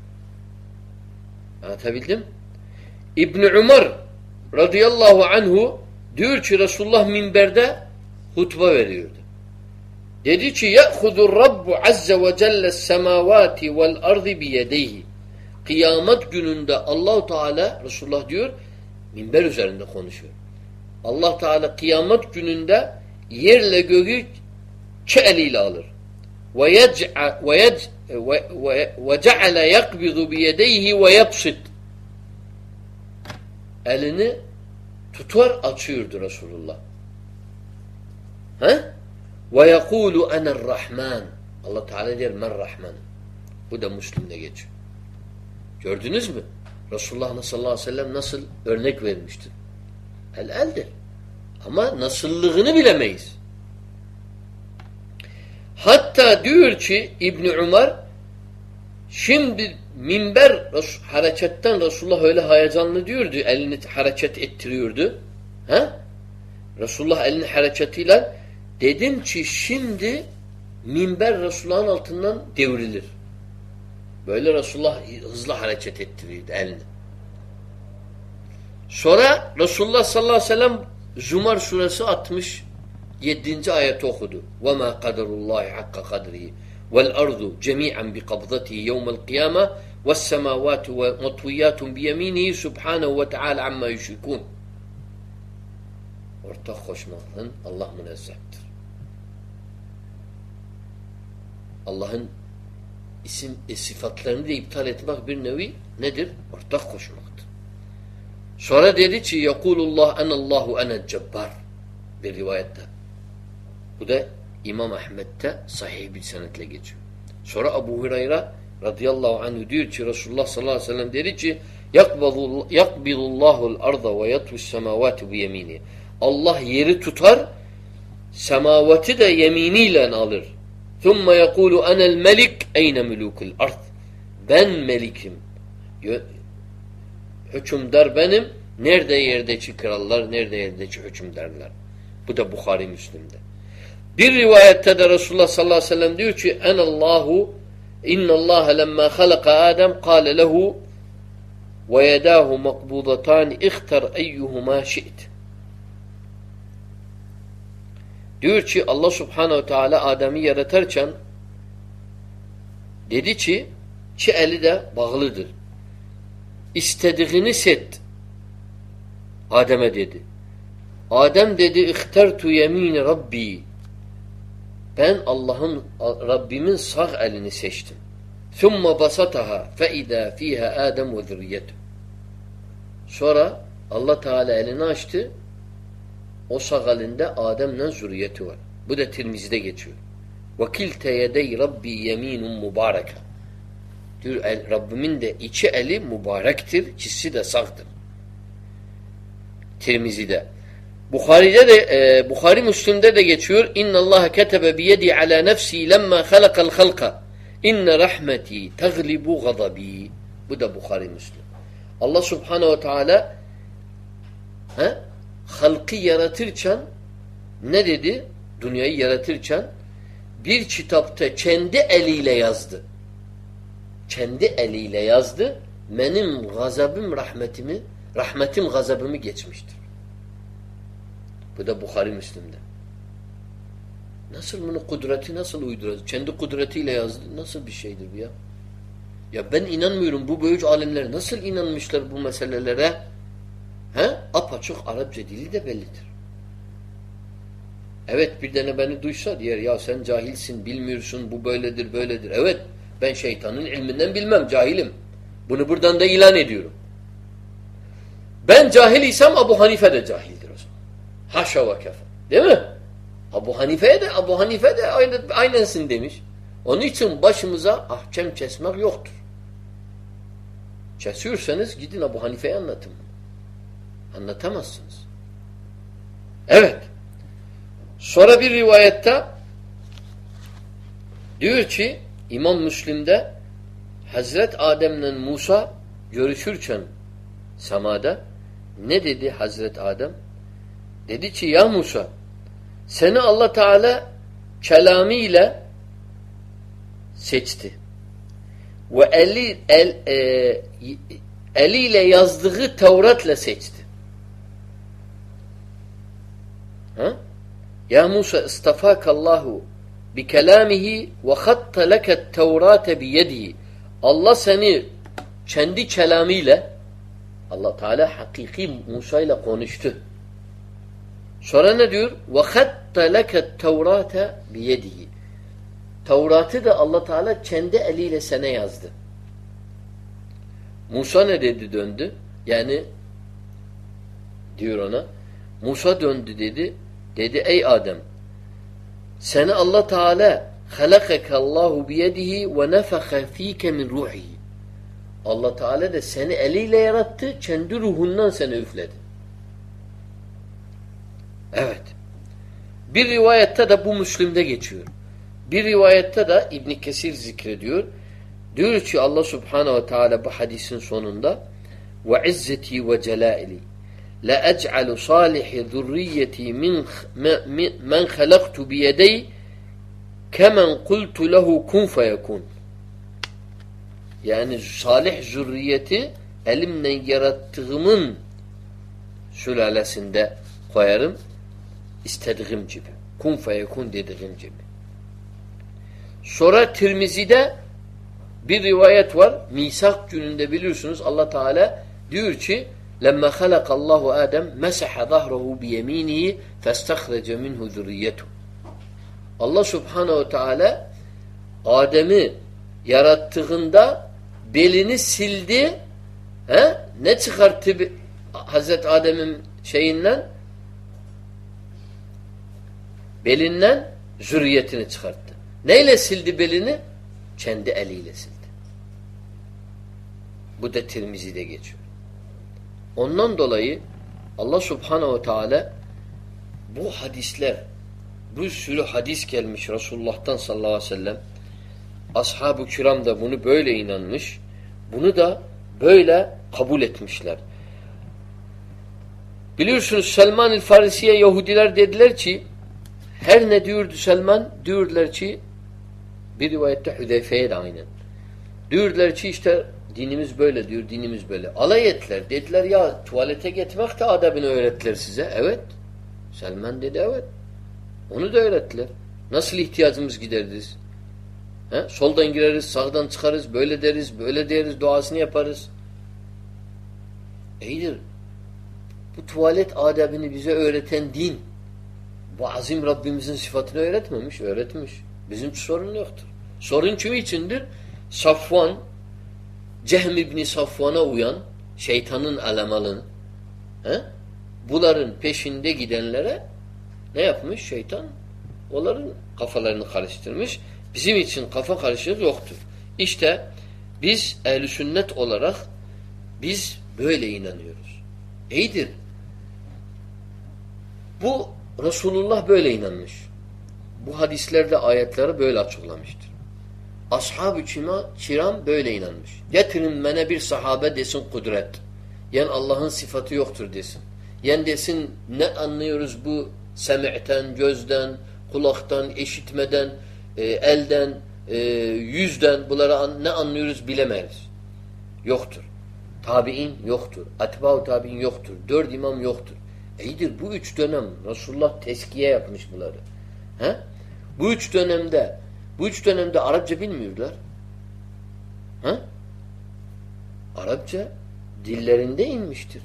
S1: Anlatabildim? İbni Umar radıyallahu anhu diyor ki Resulullah minberde hutba veriyordu. Dedi ki يَأْخُذُ Rabbu azze ve celle semavati vel ardı biyedeyhi. Kıyamet gününde Allahu Teala Resulullah diyor minber üzerinde konuşuyor. Allah Teala kıyamet gününde yerle göğü iki eliyle alır. Ve ceale yakbidu biyedeyhi ve yapsit. Elini tutar açıyordu Resulullah. He? Ve yekulu ene'r rahman. Allah Teala der men rahman. Bu da Müslim'de geçiyor. Gördünüz mü? Resulullah sallallahu aleyhi ve sellem nasıl örnek vermiştir. El eldir. Ama nasıllığını bilemeyiz. Hatta diyor ki İbni Umar şimdi minber hareketten Resulullah öyle heyecanlı diyordu. Elini hareket ettiriyordu. He? Resulullah elini hareketiyle dedim ki şimdi minber Resulullah'ın altından devrilir. Böyle Resulullah hızlı hareket ettiriyordu elini. Sonra Resulullah sallallahu aleyhi ve sellem Zumar suresi 67. ayeti okudu. وَمَا قَدَرُ اللّٰهِ حَقَّ قَدْرِهِ وَالْأَرْضُ جَمِيعًا بِقَبْضَتِهِ يَوْمَ الْقِيَامَةِ وَالسَّمَاوَاتُ مَطْوِيَّاتٌ بِيَمِينِهِ سُبْحَانَهُ وَتَعَالَ عَمَّا يُشْرِكُونَ Ortak koşmaktan Allah münezzehtir. Allah'ın isim e, sıfatlarını da iptal etmek bir nevi nedir? Ortak koşmaktır. Sonra dedi ki yekulullah enallahu enel cebbar bir rivayette. Bu da İmam Ahmet'te sahih bir senetle geçiyor. Sonra Abu Hurayra radıyallahu anh diyor ki Resulullah sallallahu aleyhi ve sellem dedi ki yakbidullahul arda ve yatvis semavati bi yemini. Allah yeri tutar semavati de yeminiyle alır. ثُمَّ يَقُولُ اَنَا الْمَلِكْ اَيْنَ مُلُوكُ الْاَرْضِ Ben melikim. Hükümdar benim. Nerede yerdeki krallar, nerede yerdeki hükümdarlar. Bu da Bukhari Müslim'de. Bir rivayette de Resulullah sallallahu aleyhi ve sellem diyor ki enallahu innallâhe lemmâ halaka Adem kâle lehu ve yedâhu makbûdatâni ihtar eyyuhumâ şi't. Diyor ki Allah subhanehu teala Adem'i yaratırken dedi ki ki eli de bağlıdır. İstediğini set. Adem'e dedi. Adem dedi ihtartu yemini Rabbi. Ben Allah'ın Rabbimin sağ elini seçtim. Thumma basataha fe idâ fîhâ Adem ve zürriyetu. Sonra Allah Teala elini açtı. O sağ elinde Adem'le zürriyeti var. Bu da Tirmizi'de geçiyor. وَكِلْتَ يَدَيْ Rabbi yeminun mübareke. Diyor el, Rabbimin de iki eli mübarektir, ikisi de sağdır. Tirmizi'de. Bukhari'de de e, Bukhari Müslim'de de geçiyor. İnna Allah ketebe bi yedi ala nefsi lemma halakal halqa. İnne rahmeti taglibu gadabi. Bu da Bukhari Müslim. Allah Subhanahu ve Teala he? Halkı yaratırken ne dedi? Dünyayı yaratırken bir kitapta kendi eliyle yazdı. Kendi eliyle yazdı. Benim gazabım rahmetimi, rahmetim gazabımı geçmiştir. Bu da Bukhari Müslim'de. Nasıl bunu kudreti nasıl uydurdu? Kendi kudretiyle yazdı. Nasıl bir şeydir bu ya? Ya ben inanmıyorum bu böyük alimler nasıl inanmışlar bu meselelere? He? Apaçık Arapça dili de bellidir. Evet bir tane beni duysa diyer ya sen cahilsin bilmiyorsun bu böyledir böyledir. Evet ben şeytanın ilminden bilmem cahilim. Bunu buradan da ilan ediyorum. Ben cahil isem Abu Hanife de cahildir o zaman. Haşa ve kefe. Değil mi? Abu Hanife de Abu Hanife de aynı, aynısın demiş. Onun için başımıza ahkem kesmek yoktur. Kesiyorsanız gidin Abu Hanife'ye anlatın. Anlatamazsınız. Evet. Sonra bir rivayette diyor ki İmam Müslim'de Hazret Adem'le Musa görüşürken semada ne dedi Hazret Adem? Dedi ki ya Musa seni Allah Teala kelamiyle seçti. Ve eli, el, e, eliyle yazdığı Tevrat'la seçti. Ha? Ya Musa istafakallahu bi kelamihi ve hatta leket Tevrat'e bi yedihi. Allah seni kendi kelamıyla Allah Teala hakiki Musa ile konuştu. Sonra ne diyor? Ve hatta leket Tevrat'e bi yedihi. Tevrat'ı da Allah Teala kendi eliyle sana yazdı. Musa ne dedi döndü? Yani diyor ona Musa döndü dedi. Dedi ey Adem seni Allah Teala halakaka Allahu biyedihi ve nefaka fike min ruhihi. Allah Teala da seni eliyle yarattı, kendi ruhundan seni üfledi. Evet. Bir rivayette de bu Müslim'de geçiyor. Bir rivayette de İbn Kesir zikrediyor. Diyor ki Allah Subhanahu ve Teala bu hadisin sonunda ve izzeti ve celaili zurriyeti min men halaktu bi yedey kemen kultu lehu kun feyekun. Yani salih zürriyeti elimle yarattığımın sülalesinde koyarım istediğim gibi. Kun feyekun dediğim gibi. Sonra Tirmizi'de bir rivayet var. Misak gününde biliyorsunuz Allah Teala diyor ki لما خلق الله آدم مسح ظهره بيمينه فاستخرج منه ذريته Allah Subhanahu ve Teala Adem'i yarattığında belini sildi. He? Ne çıkarttı Hazreti Adem'in şeyinden? Belinden zürriyetini çıkarttı. Neyle sildi belini? Kendi eliyle sildi. Bu da Tirmizi'de geçiyor. Ondan dolayı Allah Subhanahu ve Teala bu hadisler bir sürü hadis gelmiş Resulullah'tan sallallahu aleyhi ve sellem. Ashab-ı kiram da bunu böyle inanmış. Bunu da böyle kabul etmişler. Biliyorsunuz Selman-ı Farisi'ye Yahudiler dediler ki her ne diyordu Selman? Diyordular ki bir rivayette Hüzeyfe'ye de aynen. Diyordular ki işte dinimiz böyle diyor, dinimiz böyle. Alay ettiler. Dediler ya tuvalete gitmek de adabını öğrettiler size. Evet. Selman dedi evet. Onu da öğrettiler. Nasıl ihtiyacımız gideriz? He? Soldan gireriz, sağdan çıkarız, böyle deriz, böyle deriz, duasını yaparız. İyidir. Bu tuvalet adabını bize öğreten din. Bu azim Rabbimizin sıfatını öğretmemiş, öğretmiş. Bizim sorun yoktur. Sorun kimi içindir? Safvan, Cehm İbni Safvan'a uyan, şeytanın elemanın, he? bunların peşinde gidenlere ne yapmış şeytan? Onların kafalarını karıştırmış. Bizim için kafa karışıklığı yoktur. İşte biz ehl sünnet olarak biz böyle inanıyoruz. İyidir. Bu Resulullah böyle inanmış. Bu hadislerde ayetleri böyle açıklamıştır. Ashab-ı kiram böyle inanmış. Getirin bana bir sahabe desin kudret. Yani Allah'ın sıfatı yoktur desin. Yani desin ne anlıyoruz bu semi'ten, gözden, kulaktan, eşitmeden, e, elden, e, yüzden bunları an, ne anlıyoruz bilemeyiz. Yoktur. Tabi'in yoktur. Atba'u tabi'in yoktur. Dört imam yoktur. İyidir bu üç dönem Resulullah teskiye yapmış bunları. He? Bu üç dönemde bu üç dönemde Arapça bilmiyorlar. He? Arapça dillerinde inmiştir.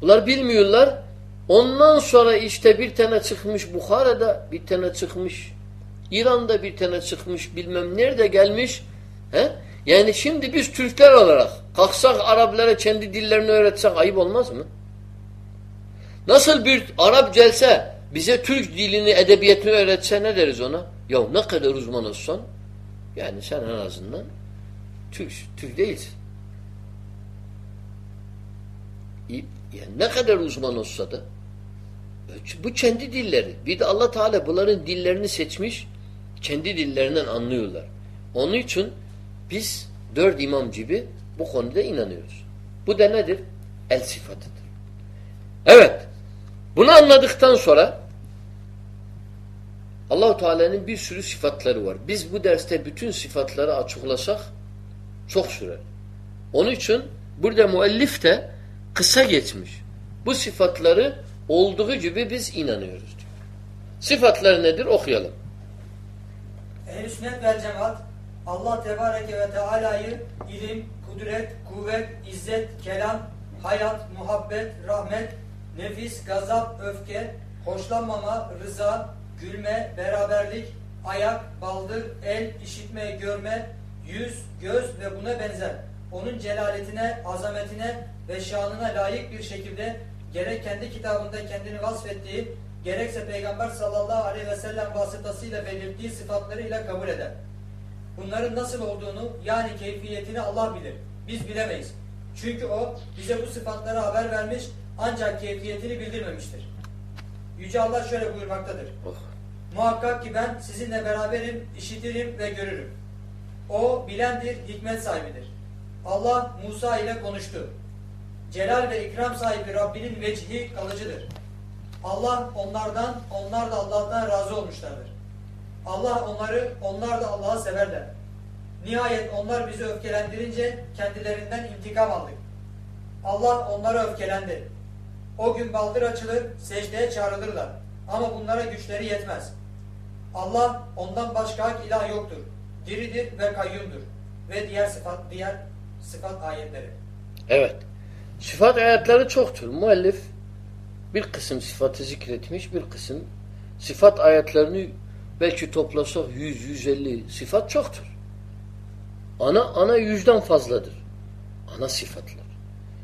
S1: Bunlar bilmiyorlar. Ondan sonra işte bir tane çıkmış Bukhara'da bir tane çıkmış. İran'da bir tane çıkmış bilmem nerede gelmiş. He? Yani şimdi biz Türkler olarak kalksak Araplara kendi dillerini öğretsek ayıp olmaz mı? Nasıl bir Arap gelse bize Türk dilini, edebiyatını öğretse ne deriz ona? Ya ne kadar uzman olsan yani sen en azından Türk, Türk değilsin. Yani ne kadar uzman olsa da bu kendi dilleri. Bir de Allah Teala bunların dillerini seçmiş. Kendi dillerinden anlıyorlar. Onun için biz dört imam gibi bu konuda inanıyoruz. Bu da nedir? El sıfatıdır. Evet. Bunu anladıktan sonra Allahu Teala'nın bir sürü sıfatları var. Biz bu derste bütün sıfatları açıklasak çok sürer. Onun için burada müellif de kısa geçmiş. Bu sıfatları olduğu gibi biz inanıyoruz diyor. Sıfatları nedir? Okuyalım.
S2: Ehl-i sünnet vel cemaat Allah Tebareke ve Teala'yı ilim, kudret, kuvvet, izzet, kelam, hayat, muhabbet, rahmet, nefis, gazap, öfke, hoşlanmama, rıza, gülme, beraberlik, ayak, baldır, el, işitme, görme, yüz, göz ve buna benzer. Onun celaletine, azametine ve şanına layık bir şekilde gerek kendi kitabında kendini vasfettiği, gerekse Peygamber sallallahu aleyhi ve sellem vasıtasıyla belirttiği sıfatlarıyla kabul eder. Bunların nasıl olduğunu yani keyfiyetini Allah bilir. Biz bilemeyiz. Çünkü o bize bu sıfatlara haber vermiş ancak keyfiyetini bildirmemiştir. Yüce Allah şöyle buyurmaktadır.
S1: Oh.
S2: Muhakkak ki ben sizinle beraberim, işitirim ve görürüm. O bilendir, hikmet sahibidir. Allah Musa ile konuştu. Celal ve ikram sahibi Rabbinin vecihi kalıcıdır. Allah onlardan, onlar da Allah'tan razı olmuşlardır. Allah onları, onlar da Allah'ı severler. Nihayet onlar bizi öfkelendirince kendilerinden intikam aldık. Allah onlara öfkelendi. O gün baldır açılır, secdeye çağrılırlar. Ama bunlara güçleri yetmez. Allah ondan başka hak ilah yoktur. Diridir ve kayyumdur. Ve diğer sıfat, diğer sıfat ayetleri.
S1: Evet. Sıfat ayetleri çoktur. Müellif bir kısım sıfatı zikretmiş, bir kısım sıfat ayetlerini belki toplasak 100-150 sıfat çoktur. Ana ana yüzden fazladır. Ana sıfatlar.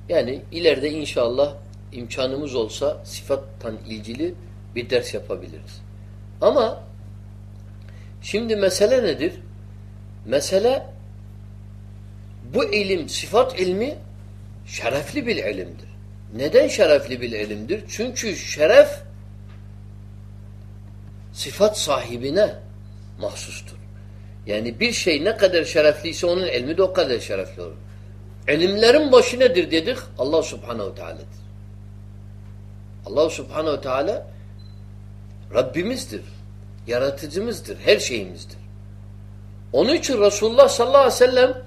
S1: Yani ileride inşallah imkanımız olsa sıfattan ilgili bir ders yapabiliriz. Ama şimdi mesele nedir? Mesele bu ilim, sıfat ilmi şerefli bir ilimdir. Neden şerefli bir ilimdir? Çünkü şeref sıfat sahibine mahsustur. Yani bir şey ne kadar şerefliyse onun ilmi de o kadar şerefli olur. İlimlerin başı nedir dedik? Allah subhanehu teala'dır. Allah subhanehu teala Rabbimizdir. Yaratıcımızdır. Her şeyimizdir. Onun için Resulullah sallallahu aleyhi ve sellem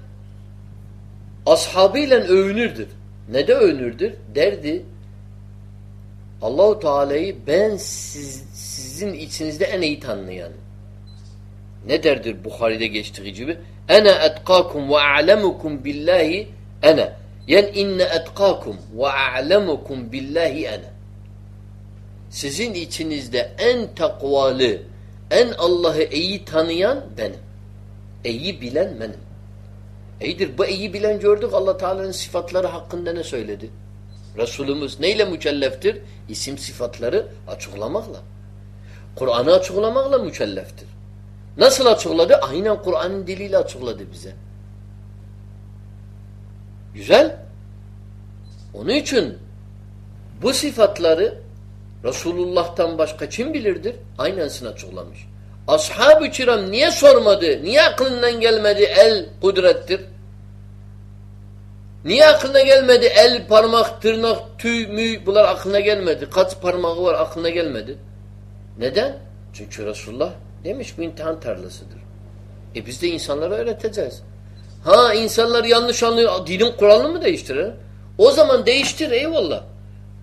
S1: ashabıyla övünürdür. Ne de övünürdür? Derdi Allahu Teala'yı ben siz, sizin içinizde en iyi tanıyan. Ne derdir Bukhari'de geçtiği gibi? Ene etkakum ve a'lemukum billahi ene. Yani inne etkakum ve a'lemukum billahi ene. Sizin içinizde en takvalı, en Allah'ı iyi tanıyan benim. İyi bilen benim. İyidir. Bu iyi bilen gördük Allah Teala'nın sıfatları hakkında ne söyledi? Resulümüz neyle mükelleftir? İsim sıfatları açıklamakla. Kur'an'ı açıklamakla mükelleftir. Nasıl açıkladı? Aynen Kur'an'ın diliyle açıkladı bize. Güzel. Onun için bu sıfatları Resulullah'tan başka kim bilirdir? Aynısını açıklamış. Ashab-ı kiram niye sormadı? Niye aklından gelmedi el kudrettir? Niye aklına gelmedi el, parmak, tırnak, tüy, müy bunlar aklına gelmedi. Kaç parmağı var aklına gelmedi. Neden? Çünkü Resulullah demiş bu imtihan tarlasıdır. E biz de insanlara öğreteceğiz. Ha insanlar yanlış anlıyor. Dinin kuralını mı değiştirir? O zaman değiştir eyvallah.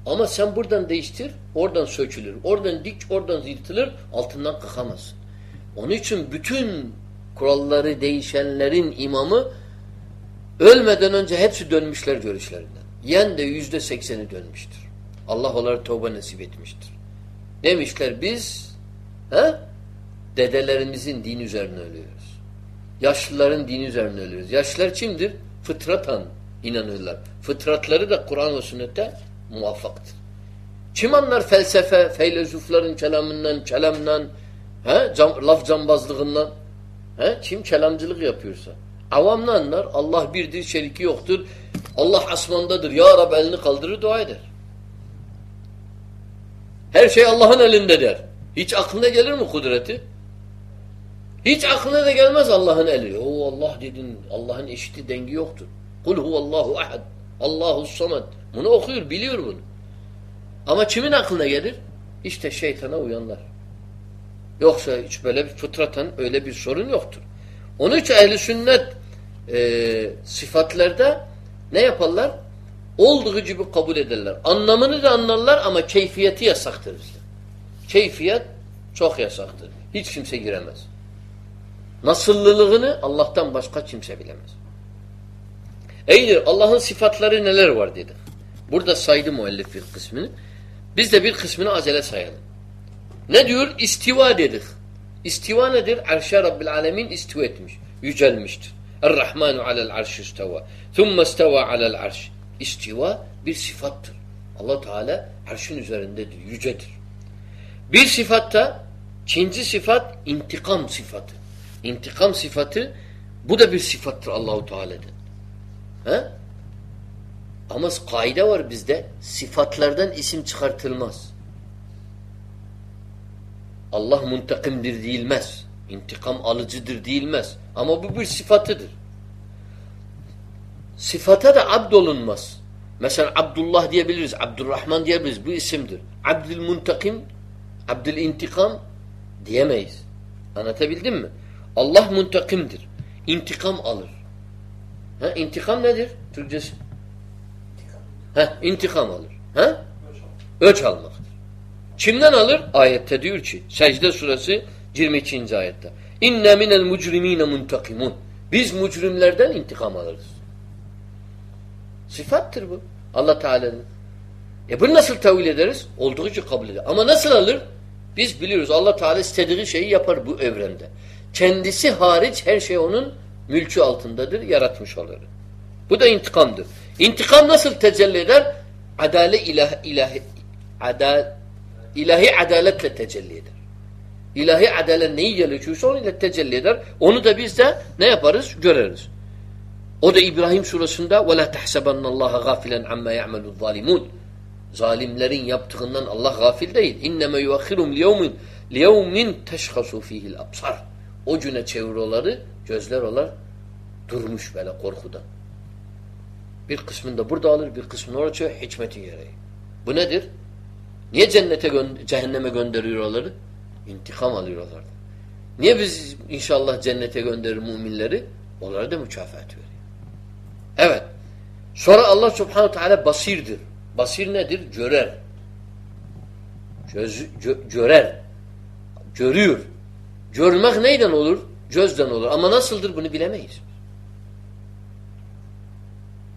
S1: Ama sen buradan değiştir, oradan sökülür. Oradan dik, oradan yırtılır, altından kalkamazsın. Onun için bütün kuralları değişenlerin imamı ölmeden önce hepsi dönmüşler görüşlerinden. Yen de yüzde sekseni dönmüştür. Allah onlara tövbe nasip etmiştir. Demişler biz he, dedelerimizin din üzerine ölüyoruz. Yaşlıların dini üzerine ölüyoruz. Yaşlılar kimdir? Fıtratan inanırlar. Fıtratları da Kur'an ve sünnette muvaffaktır. Kim anlar felsefe, feylesufların kelamından, kelamdan, he, cam, laf cambazlığından? He, kim kelamcılık yapıyorsa. Avam ne anlar? Allah birdir, şeriki yoktur. Allah asmandadır. Ya Rab elini kaldırır, dua eder. Her şey Allah'ın elinde der. Hiç aklına gelir mi kudreti? Hiç aklına da gelmez Allah'ın eli. O Allah dedin. Allah'ın eşiti dengi yoktur. Kul huvallahu ahad. Allahu samad. Bunu okuyor, biliyor bunu. Ama kimin aklına gelir? İşte şeytana uyanlar. Yoksa hiç böyle bir fıtraten öyle bir sorun yoktur. Onun için ehli sünnet e, sıfatlarda ne yaparlar? Olduğu gibi kabul ederler. Anlamını da anlarlar ama keyfiyeti yasaktır bizde. Keyfiyet çok yasaktır. Hiç kimse giremez. Nasıllılığını Allah'tan başka kimse bilemez. Eydir Allah'ın sıfatları neler var dedi. Burada saydı müellif bir kısmını. Biz de bir kısmını acele sayalım. Ne diyor? İstiva dedik. İstiva nedir? Arşa Rabbil Alemin istiva etmiş. Yücelmiştir. Er-Rahmanu alel arş isteva. Thumma isteva alel arş. İstiva bir sıfattır. allah Teala arşın üzerindedir, yücedir. Bir sıfatta ikinci sıfat intikam sıfatı. İntikam sıfatı bu da bir sıfattır Allahu Teala'dan. He? Ama kaide var bizde. Sıfatlardan isim çıkartılmaz. Allah muntakimdir değilmez. İntikam alıcıdır değilmez. Ama bu bir sıfatıdır. Sıfata da abd olunmaz. Mesela Abdullah diyebiliriz, Abdurrahman diyebiliriz. Bu isimdir. Abdül muntakim, Abdül intikam diyemeyiz. Anlatabildim mi? Allah muntakimdir. İntikam alır. Ha, intikam nedir? Türkçesi. Ha, intikam alır. Ha? Öç almaktır. Kimden alır? Ayette diyor ki Secde suresi 22. ayette. İnne minel mucrimine muntakimun. Biz mucrimlerden intikam alırız. Sıfattır bu. Allah Teala'nın. E bunu nasıl tevil ederiz? Olduğu için kabul eder. Ama nasıl alır? Biz biliyoruz Allah Teala istediği şeyi yapar bu evrende. Kendisi hariç her şey onun mülkü altındadır, yaratmış olur. Bu da intikamdır. İntikam nasıl tecelli eder? Adalet ilah, ilahi, adal, ilahi adaletle tecelli eder. İlahi adalet neyi gerekiyorsa onu ile tecelli eder. Onu da biz de ne yaparız? Göreriz. O da İbrahim surasında وَلَا تَحْسَبَنَّ اللّٰهَ غَافِلًا عَمَّا يَعْمَلُ الظَّالِمُونَ Zalimlerin yaptığından Allah gafil değil. اِنَّمَا يُوَخِّرُمْ لِيَوْمٍ لِيَوْمٍ تَشْخَصُ ف۪يهِ الْأَبْصَارِ O güne çeviriyorları, gözler olar durmuş böyle korkudan. Bir kısmında burada alır, bir kısmını oraya çevir, hikmeti gereği. Bu nedir? Niye cennete gö cehenneme gönderiyorlar? İntikam alıyorlar. Niye biz inşallah cennete gönderir müminleri? Onlara da mükafat veriyor. Evet. Sonra Allah subhanahu teala basirdir. Basir nedir? Görer. Göz, gö, görer. Görüyor. Görmek neyden olur? Gözden olur. Ama nasıldır bunu bilemeyiz.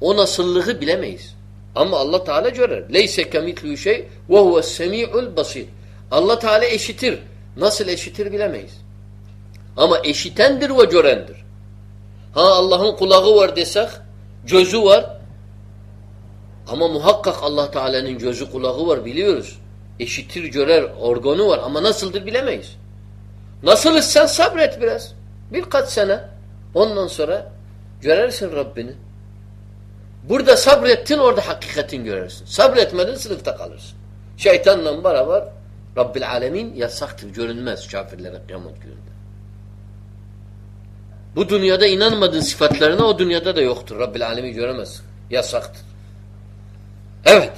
S1: O nasıllığı bilemeyiz. Ama Allah Teala görer. Leyse kemitlu şey ve huves semi'ul basir. Allah Teala eşitir. Nasıl eşitir bilemeyiz. Ama eşitendir ve görendir. Ha Allah'ın kulağı var desek, gözü var. Ama muhakkak Allah Teala'nın gözü kulağı var biliyoruz. Eşitir, görer, organı var ama nasıldır bilemeyiz. Nasılız sen sabret biraz. Birkaç sene. Ondan sonra görersin Rabbini. Burada sabrettin orada hakikatin görürsün. Sabretmedin sınıfta kalırsın. Şeytanla beraber Rabbil Alemin yasaktır, görünmez kafirlere kıyamet gününde. Bu dünyada inanmadığın sıfatlarına o dünyada da yoktur. Rabbil Alemin göremez. Yasaktır. Evet.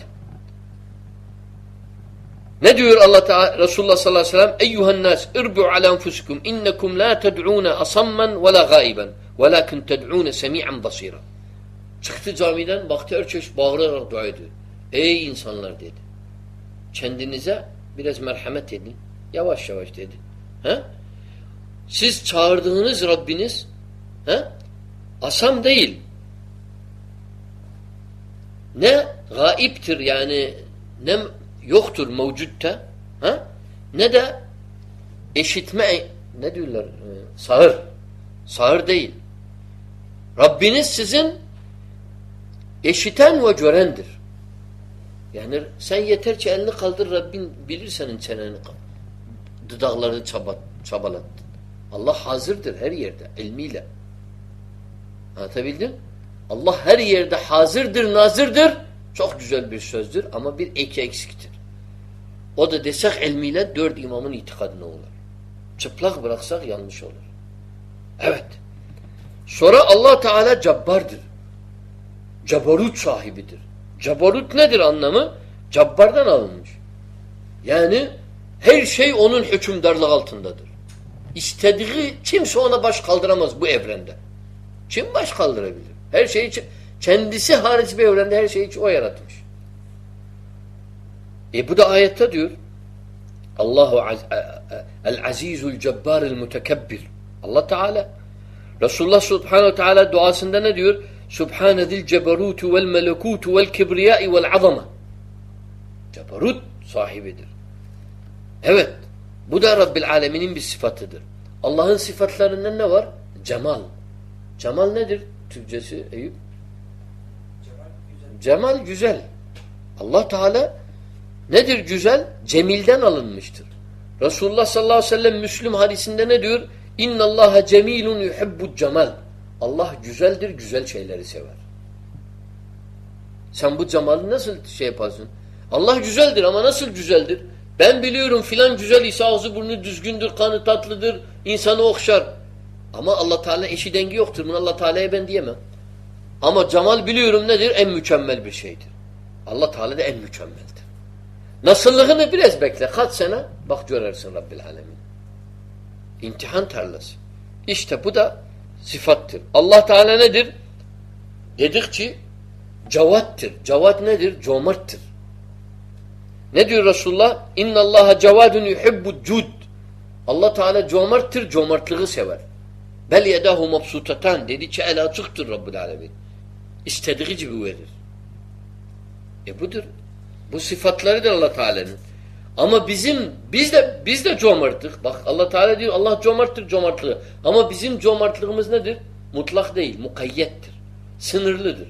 S1: Ne diyor Allah Teala Resulullah sallallahu aleyhi ve sellem? Eyyuhen nas irbu ala enfusikum innekum la ted'un asamman ve la gaiben velakin ted'un semi'an basira. Çıktı camiden baktı herkes bağırarak dua ediyor. Ey insanlar dedi. Kendinize biraz merhamet edin. Yavaş yavaş dedi. He? Siz çağırdığınız Rabbiniz he? asam değil. Ne gaiptir yani ne yoktur mevcutta he? ne de eşitme ne diyorlar e, sağır. Sağır değil. Rabbiniz sizin eşiten ve görendir. Yani sen yeter ki elini kaldır Rabbin bilir senin çeneni dudaklarını çaba, çabalattın. Allah hazırdır her yerde ilmiyle. Anlatabildim? Allah her yerde hazırdır, nazırdır. Çok güzel bir sözdür ama bir eki eksiktir. O da desek ilmiyle dört imamın itikadına olur. Çıplak bıraksak yanlış olur. Evet. Sonra Allah Teala cabbardır. Cabarut sahibidir. Cabarut nedir anlamı? Cabbardan alınmış. Yani her şey onun hükümdarlığı altındadır. İstediği kimse ona baş kaldıramaz bu evrende. Kim baş kaldırabilir? Her şeyi kendisi hariç bir evrende her şeyi o yaratmış. E bu da ayette diyor. Allahu el azizul cebbaril mutekebbir. Allah Teala Resulullah Subhanahu Teala duasında ne diyor? Subhane zil ceberutu vel melekutu vel kibriyai vel azama. Ceberut sahibidir. Evet. Bu da Rabbil Alemin'in bir sıfatıdır. Allah'ın sıfatlarından ne var? Cemal. Cemal nedir Türkçesi Eyüp? Cemal güzel. Allah Teala nedir güzel? Cemilden alınmıştır. Resulullah sallallahu aleyhi ve sellem Müslüm hadisinde ne diyor? İnna Allaha cemilun yuhibbu cemal. Allah güzeldir, güzel şeyleri sever. Sen bu cemali nasıl şey yaparsın? Allah güzeldir ama nasıl güzeldir? Ben biliyorum filan güzel ise ağzı burnu düzgündür, kanı tatlıdır, insanı okşar. Ama Allah Teala eşi dengi yoktur. Bunu Allah Teala'ya ben diyemem. Ama cemal biliyorum nedir? En mükemmel bir şeydir. Allah Teala da en mükemmeldir. Nasıllığını biraz bekle. Kaç sene bak görersin Rabbil Alemin. İmtihan tarlası. İşte bu da sıfattır. Allah Teala nedir? Dedik ki cevattır. Cevat nedir? Cömerttir. Ne diyor Resulullah? İnna Allaha cevadun yuhibbu cud. Allah Teala cömerttir, cömertliği sever. Bel yedahu mabsutatan dedi ki el açıktır Rabbul Alemin. İstediği gibi verir. E budur. Bu sıfatlarıdır Allah Teala'nın. Ama bizim biz de biz de cömerttik. Bak Allah Teala diyor Allah cömerttir cömertliği. Ama bizim cömertliğimiz nedir? Mutlak değil, mukayyettir. Sınırlıdır.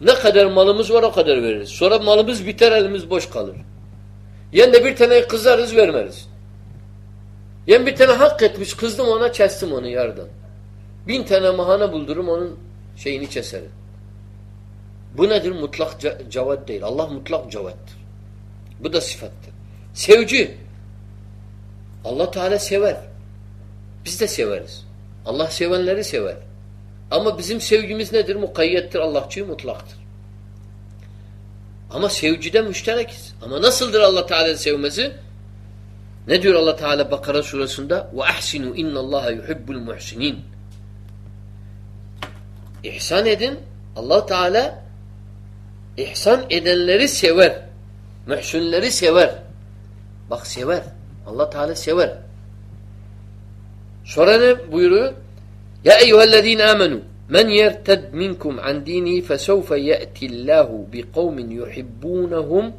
S1: Ne kadar malımız var o kadar veririz. Sonra malımız biter elimiz boş kalır. Yani de bir tane kızarız vermeriz. Yani bir tane hak etmiş kızdım ona kestim onu yardan. Bin tane mahane buldurum onun şeyini keserim. Bu nedir? Mutlak cevat değil. Allah mutlak cevattır. Bu da sıfattır. Sevci. Allah Teala sever. Biz de severiz. Allah sevenleri sever. Ama bizim sevgimiz nedir? Mukayyettir, Allahçı mutlaktır. Ama sevgide müşterekiz. Ama nasıldır Allah Teala sevmesi? Ne diyor Allah Teala Bakara surasında? Ve ahsinu innallaha yuhibbul muhsinin. İhsan edin. Allah Teala ihsan edenleri sever. Mühsünleri sever. Bak sever. Allah Teala sever. Sonra ne buyuruyor? Ya eyyühellezine amenu men yerted minkum an dini fesevfe ye'tillahu bi kavmin yuhibbunahum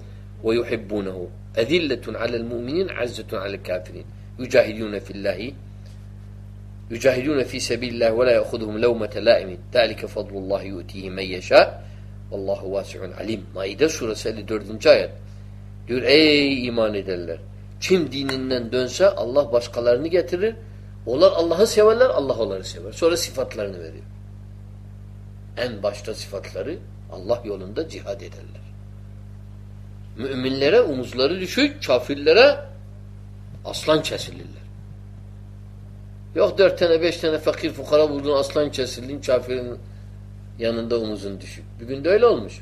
S1: ve yuhibbunahu. Ezilletun alel mu'minin azzetun alel kafirin. Yücahidune fillahi yücahidune fi sebillah ve la ya'khudhum levmete laimin. Zalike fadlullah yu'tihi men yeşâ. Vallahu vasi'un alim. Maide suresi 54. ayet. Diyor ey iman ederler. Kim dininden dönse Allah başkalarını getirir. Onlar Allah'ı severler, Allah onları sever. Sonra sıfatlarını veriyor. En başta sıfatları Allah yolunda cihad ederler. Müminlere omuzları düşük, kafirlere aslan kesilirler. Yok dört tane, beş tane fakir fukara buldun, aslan kesildin, kafirin yanında omuzun düşük. Bugün de öyle olmuş.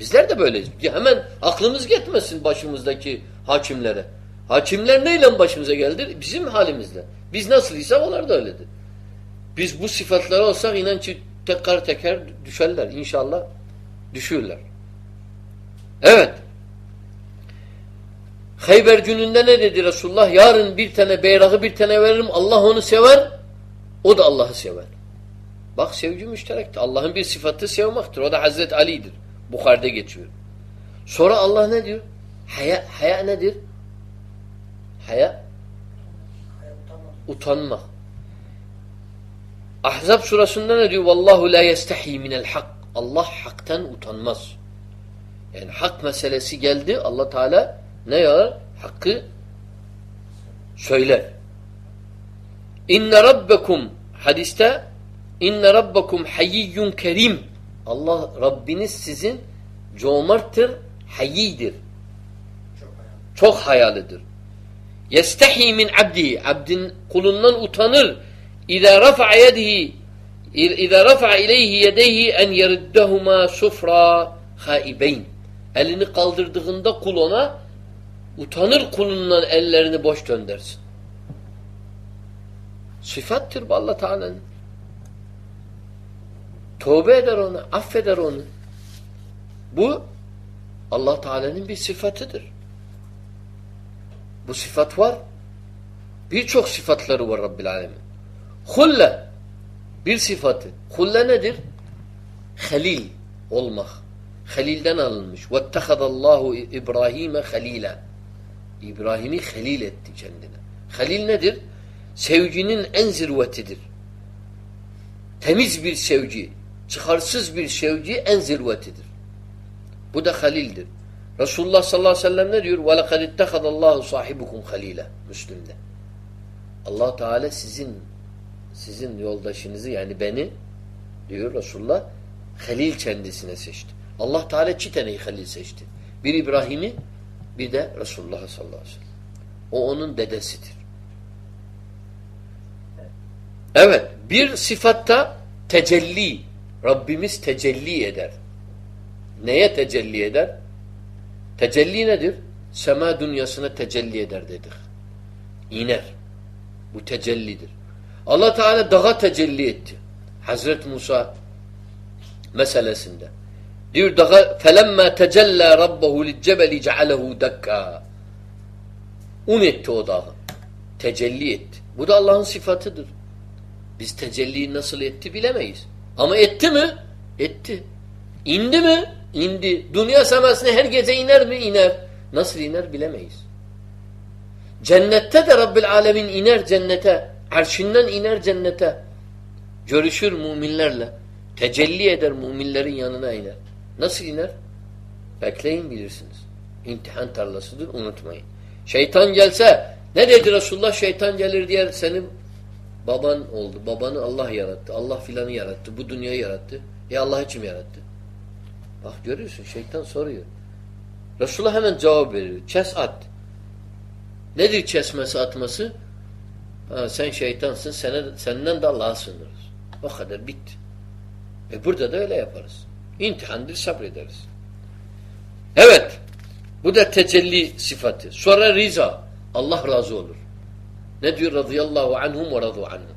S1: Bizler de böyleyiz. Hemen aklımız gitmesin başımızdaki hakimlere. Hakimler neyle başımıza geldi? Bizim halimizle. Biz nasılıysa onlar da öyledir. Biz bu sıfatları olsak inan ki tekrar teker düşerler. İnşallah düşürler. Evet. Hayber gününde ne dedi Resulullah? Yarın bir tane beyrağı bir tane veririm. Allah onu sever. O da Allah'ı sever. Bak sevgi müşterektir. Allah'ın bir sıfatı sevmektir. O da Hazreti Ali'dir. Bukhari'de geçiyor. Sonra Allah ne diyor? Haya, haya nedir? Haya? Utanma. Ahzab surasında ne diyor? Vallahu la yestahi minel hak. Allah haktan utanmaz. Yani hak meselesi geldi. Allah Teala ne yapar? Hakkı söyler. İnne rabbekum hadiste inne rabbekum hayyiyyun kerim Allah Rabbiniz sizin cömerttir, hayyidir. Çok hayalıdır. Yestehi min abdi. Abdin kulundan utanır. İza rafa'a yedihi İza rafa'a ileyhi yedeyhi en yeriddehuma sufra haibeyn. Elini kaldırdığında kul ona utanır kulundan ellerini boş göndersin. Sıfattır bu Allah Teala'nın. Tövbe eder onu, affeder onu. Bu Allah Teala'nın bir sıfatıdır. Bu sıfat var. Birçok sıfatları var Rabbil Alemin. Hulle bir sıfatı. Hulle nedir? Halil olmak. Halilden alınmış. وَاتَّخَذَ اللّٰهُ İbrahim'e halila. İbrahim'i halil etti kendine. Halil nedir? Sevginin en zirvetidir. Temiz bir sevgi, çıkarsız bir sevgi en zirvetidir. Bu da halildir. Resulullah sallallahu aleyhi ve sellem ne diyor? وَلَقَدْ اتَّخَذَ اللّٰهُ صَاحِبُكُمْ خَل۪يلًا Müslüm'de. allah Teala sizin sizin yoldaşınızı yani beni diyor Resulullah halil kendisine seçti. Allah Teala iki taneyi halil seçti. Bir İbrahim'i bir de Resulullah sallallahu aleyhi ve sellem. O onun dedesidir. Evet. Bir sıfatta tecelli. Rabbimiz tecelli eder. Neye tecelli eder? Tecelli nedir? Sema dünyasına tecelli eder dedik. İner. Bu tecellidir. Allah Teala dağa tecelli etti. Hazret Musa meselesinde. Diyor dağa felemma tecella rabbahu li'cebeli cealehu dakka. Un etti o dağı. Tecelli etti. Bu da Allah'ın sıfatıdır. Biz tecelliyi nasıl etti bilemeyiz. Ama etti mi? Etti. İndi mi? İndi. Dünya semasına her gece iner mi? İner. Nasıl iner bilemeyiz. Cennette de Rabbil Alemin iner cennete. Arşinden iner cennete. Görüşür müminlerle. Tecelli eder müminlerin yanına iner. Nasıl iner? Bekleyin bilirsiniz. İmtihan tarlasıdır unutmayın. Şeytan gelse ne dedi Resulullah? Şeytan gelir diye senin baban oldu. Babanı Allah yarattı. Allah filanı yarattı. Bu dünyayı yarattı. E Allah için yarattı? Bak görüyorsun şeytan soruyor. Resulullah hemen cevap veriyor. Kes at. Nedir kesmesi atması? Ha, sen şeytansın, sene, senden de Allah'a sığınırız. O kadar bitti. E burada da öyle yaparız. İmtihandır, sabrederiz. Evet. Bu da tecelli sıfatı. Sonra riza. Allah razı olur. Ne diyor? Radıyallahu anhum ve radu anhum.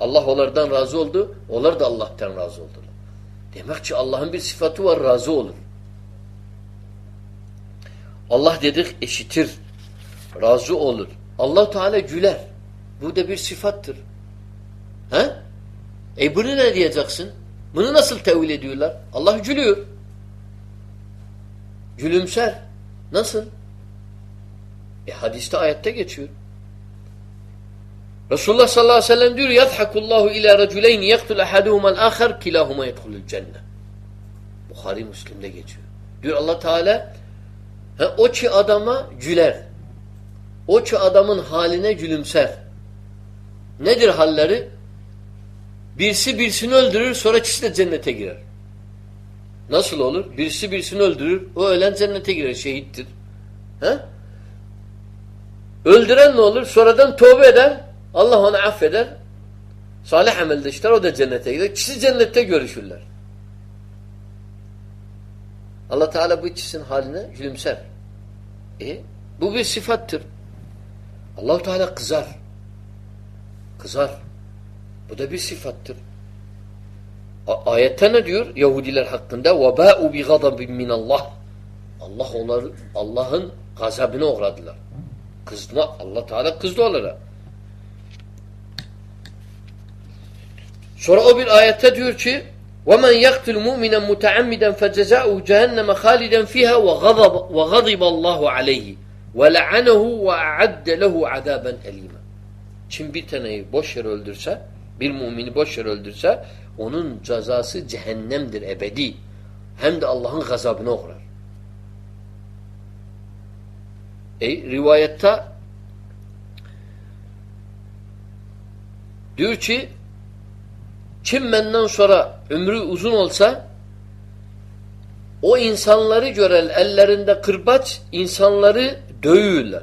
S1: Allah onlardan razı oldu. Onlar da Allah'tan razı oldular. Demek ki Allah'ın bir sıfatı var. Razı olur. Allah dedik eşitir. Razı olur. allah Teala güler. Bu da bir sıfattır. He? E bunu ne diyeceksin? Bunu nasıl tevil ediyorlar? Allah gülüyor. Gülümser. Nasıl? E hadiste ayette geçiyor. Resulullah sallallahu aleyhi ve sellem diyor yadhakullahu ila raculeyni yaktul ahaduhumal ahar kilahuma yedhulul cennet. Bukhari Müslim'de geçiyor. Diyor Allah Teala he, o ki adama güler. O ki adamın haline gülümser. Nedir halleri? Birisi birisini öldürür sonra ikisi de cennete girer. Nasıl olur? Birisi birisini öldürür o ölen cennete girer şehittir. He? Öldüren ne olur? Sonradan tövbe eder. Allah onu affeder. Salih amelde işler o da cennete gider. İkisi cennette görüşürler. Allah Teala bu ikisinin haline gülümser. E, bu bir sıfattır. allah Teala kızar. Kızar. Bu da bir sıfattır. A ayette ne diyor Yahudiler hakkında? وَبَاءُ بِغَضَبٍ مِنَ Allah. Allah onları Allah'ın gazabına uğradılar. Kızma Allah Teala kızdı onlara. Sonra o bir ayette diyor ki وَمَنْ يَقْتُلْ مُؤْمِنًا مُتَعَمِّدًا فَجَزَاؤُهُ جَهَنَّمَ خَالِدًا فِيهَا وَغَضَبَ, وَغَضِبَ اللّٰهُ عَلَيْهِ وَلَعَنَهُ وَاَعَدَّ لَهُ عَذَابًا اَلِيمًا Kim bir taneyi boş yer öldürse, bir mümini boş yer öldürse, onun cezası cehennemdir ebedi. Hem de Allah'ın gazabına uğrar. E, rivayette diyor ki kim benden sonra ömrü uzun olsa o insanları gören ellerinde kırbaç insanları dövüyorlar.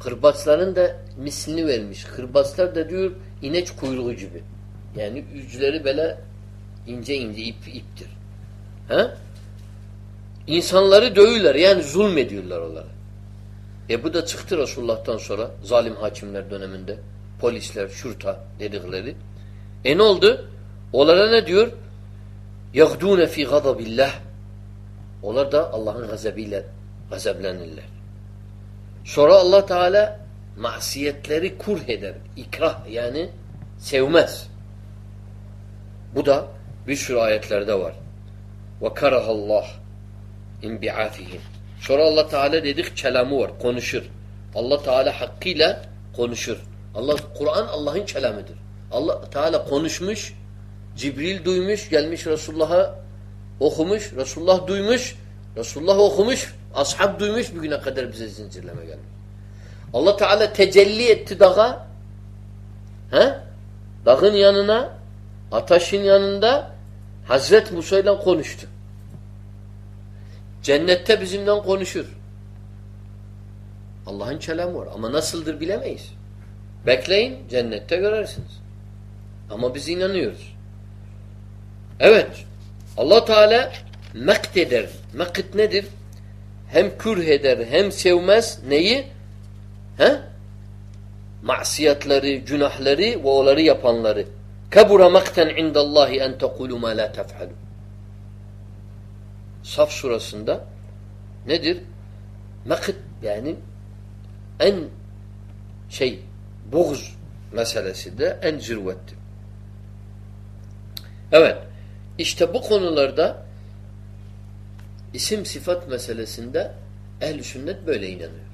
S1: Kırbaçların da mislini vermiş. Kırbaçlar da diyor inek kuyruğu gibi. Yani yüzleri böyle ince ince ip iptir. He? İnsanları dövüyorlar yani zulmediyorlar onlara. E bu da çıktı Resulullah'tan sonra zalim hakimler döneminde polisler, şurta dedikleri. E ne oldu? Onlara ne diyor? يَغْدُونَ فِي غَضَبِ اللّٰهِ Onlar da Allah'ın gazabıyla gazaplanırlar. Sonra Allah Teala masiyetleri kurh eder. İkrah yani sevmez. Bu da bir sürü ayetlerde var. وَكَرَهَ اللّٰهِ اِنْبِعَافِهِمْ Sonra Allah Teala dedik kelamı var. Konuşur. Allah Teala hakkıyla konuşur. Allah Kur'an Allah'ın kelamıdır. Allah Teala konuşmuş, Cibril duymuş, gelmiş Resulullah'a okumuş, Resulullah duymuş, Resulullah okumuş, ashab duymuş bugüne kadar bize zincirleme gelmiş. Allah Teala tecelli etti dağa. He? Dağın yanına, ataşın yanında Hazret Musa ile konuştu. Cennette bizimle konuşur. Allah'ın kelamı var. Ama nasıldır bilemeyiz. Bekleyin, cennette görersiniz. Ama biz inanıyoruz. Evet, Allah Teala mekt eder. Mekt nedir? Hem kürh eder, hem sevmez. Neyi? He? Masiyatları, günahları ve onları yapanları. Kabura makten indallahi en tekulu ma la tef'alu. Saf surasında nedir? Mekit yani en şey buğz meselesi de en zirvettir. Evet. İşte bu konularda isim sıfat meselesinde ehl sünnet böyle inanıyor.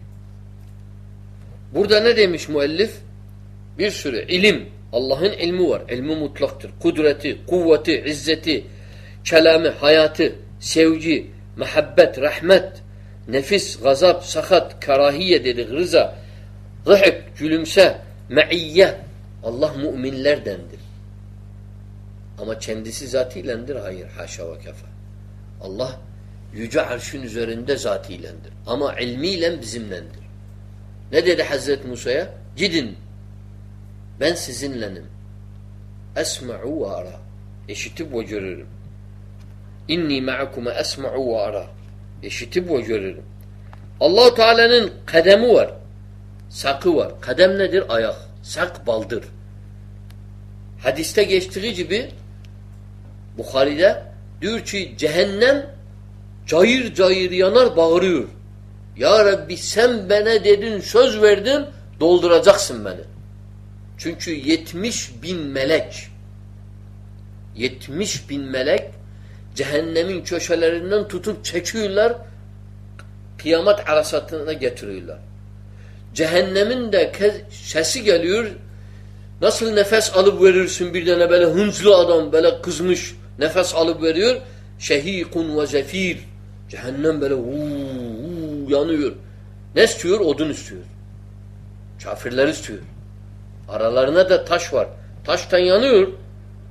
S1: Burada ne demiş müellif? Bir sürü ilim. Allah'ın ilmi var. İlmi mutlaktır. Kudreti, kuvveti, izzeti, kelamı, hayatı, sevgi, mehabbet, rahmet, nefis, gazap, sakat, karahiye dedik, rıza, zıhık, gülümse, me'iyye. Allah müminlerdendir. Ama kendisi zatiylendir. Hayır. Haşa ve kefa. Allah yüce arşın üzerinde zatiylendir. Ama ilmiyle bizimlendir. Ne dedi Hazreti Musa'ya? Gidin. Ben sizinlenim. Esma'u ve ara. Eşitip ve görürüm. İnni ma'akuma esma'u ve ara. Eşitip ve görürüm. allah Teala'nın kademi var. Sakı var. Kadem nedir? Ayak. Sak baldır. Hadiste geçtiği gibi Bukhari'de diyor ki cehennem cayır cayır yanar bağırıyor. Ya Rabbi sen bana dedin söz verdin dolduracaksın beni. Çünkü yetmiş bin melek yetmiş bin melek cehennemin köşelerinden tutup çekiyorlar kıyamet arasatına getiriyorlar. Cehennemin de sesi geliyor nasıl nefes alıp verirsin bir tane böyle hınzlı adam böyle kızmış nefes alıp veriyor şehikun ve zefir cehennem böyle uuu yanıyor. Ne istiyor? Odun istiyor. Kafirler istiyor. Aralarına da taş var. Taştan yanıyor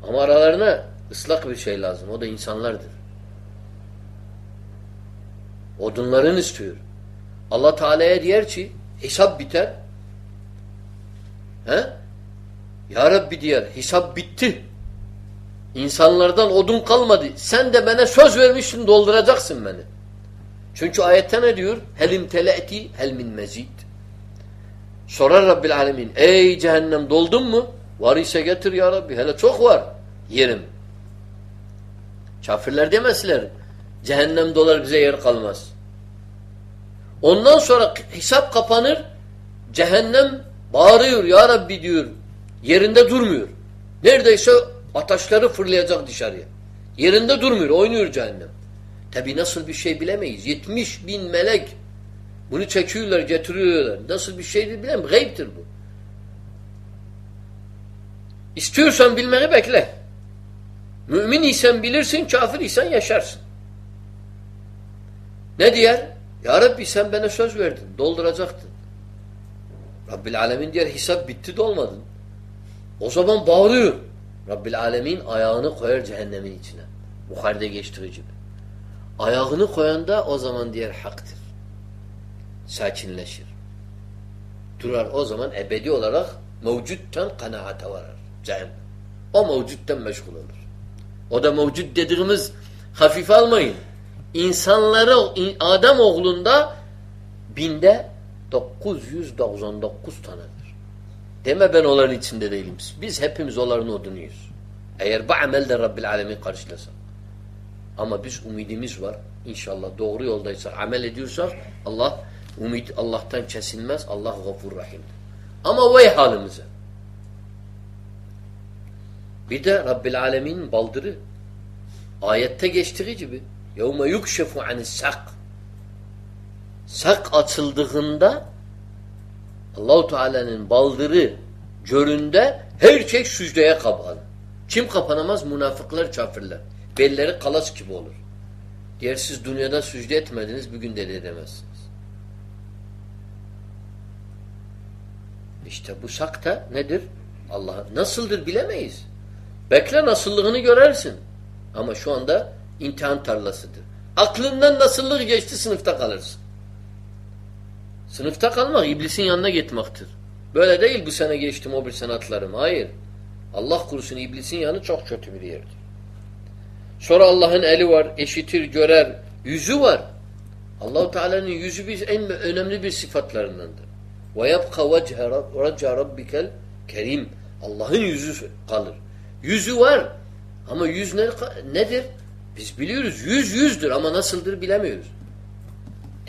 S1: ama aralarına ıslak bir şey lazım. O da insanlardır. Odunların istiyor. Allah Teala'ya diyor ki hesap biter. He? Ya Rabbi diyor hesap bitti. İnsanlardan odun kalmadı. Sen de bana söz vermişsin dolduracaksın beni. Çünkü ayette ne diyor? Helim tele'ti hel min mezid. Sorar Rabbil Alemin. Ey cehennem doldun mu? Var ise getir ya Rabbi. Hele çok var. Yerim. Kafirler demezler. Cehennem dolar bize yer kalmaz. Ondan sonra hesap kapanır. Cehennem bağırıyor ya Rabbi diyor. Yerinde durmuyor. Neredeyse ataşları fırlayacak dışarıya. Yerinde durmuyor. Oynuyor cehennem. Tabi nasıl bir şey bilemeyiz. 70 bin melek bunu çekiyorlar, getiriyorlar. Nasıl bir şeydir bilemem. Gayiptir bu. İstiyorsan bilmeyi bekle. Mümin isen bilirsin, kafir isen yaşarsın. Ne diyer? Ya Rabbi sen bana söz verdin, dolduracaktın. Rabbil Alemin diyor hesap bitti dolmadın. O zaman bağırıyor. Rabbil Alemin ayağını koyar cehennemin içine. Bukhari'de geçtiği gibi. Ayağını koyanda o zaman diğer haktır. Sakinleşir. Durar o zaman ebedi olarak Mevcutten kanaate varar. Cehennem. O mevcutten meşgul olur. O da mevcut dediğimiz hafife almayın. İnsanları Adem oğlunda binde 999 tanedir. Deme ben onların içinde değilim. Biz hepimiz onların odunuyuz. Eğer bu amelde Rabbil Alemin karşılasak. Ama biz umidimiz var. İnşallah doğru yoldaysak, amel ediyorsak Allah umid Allah'tan kesilmez. Allah gafur rahimdir. Ama vay halimize. Bir de Rabbil Alemin baldırı. Ayette geçtiği gibi يَوْمَ يُكْشَفُ عَنِ السَّقْ Sak açıldığında Allahu Teala'nın baldırı göründe her şey sücdeye kapanır. Kim kapanamaz? Münafıklar, kafirler. Belleri kalas gibi olur. Diğer siz dünyada sücde etmediniz, bugün de edemezsiniz. İşte bu sak da nedir? Allah nasıldır bilemeyiz. Bekle nasıllığını görersin. Ama şu anda imtihan tarlasıdır. Aklından nasıllık geçti sınıfta kalırsın. Sınıfta kalmak iblisin yanına gitmektir. Böyle değil bu sene geçtim o bir sene atlarım. Hayır. Allah kurusun iblisin yanı çok kötü bir yerdir. Sonra Allah'ın eli var, eşitir, görer, yüzü var. Allahu Teala'nın yüzü bir en önemli bir sıfatlarındandır. Ve yabqa vece rabbikel kerim. Allah'ın yüzü kalır. Yüzü var. Ama yüz ne, nedir? Biz biliyoruz. Yüz yüzdür ama nasıldır bilemiyoruz.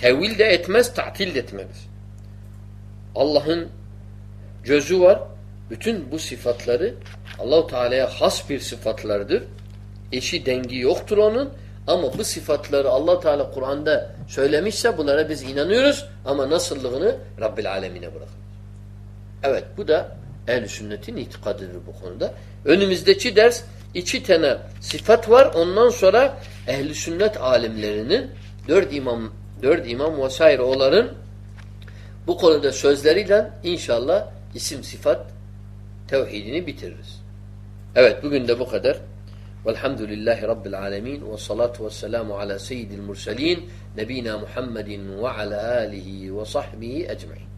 S1: Tevil de etmez, tatil de etmez. Allah'ın gözü var. Bütün bu sıfatları Allahu Teala'ya has bir sıfatlardır. Eşi dengi yoktur onun ama bu sıfatları Allah Teala Kur'an'da söylemişse bunlara biz inanıyoruz ama nasıllığını Rabbil Alemine bırakırız. Evet bu da ehl sünnetin itikadıdır bu konuda. Önümüzdeki ders iki tane sıfat var. Ondan sonra ehli sünnet alimlerinin dört imam dört imam vesaire onların bu konuda sözleriyle inşallah isim sıfat tevhidini bitiririz. Evet bugün de bu kadar. Velhamdülillahi Rabbil alemin ve salatu ve selamu ala seyyidil murselin nebina Muhammedin ve ala alihi ve sahbihi ecmain.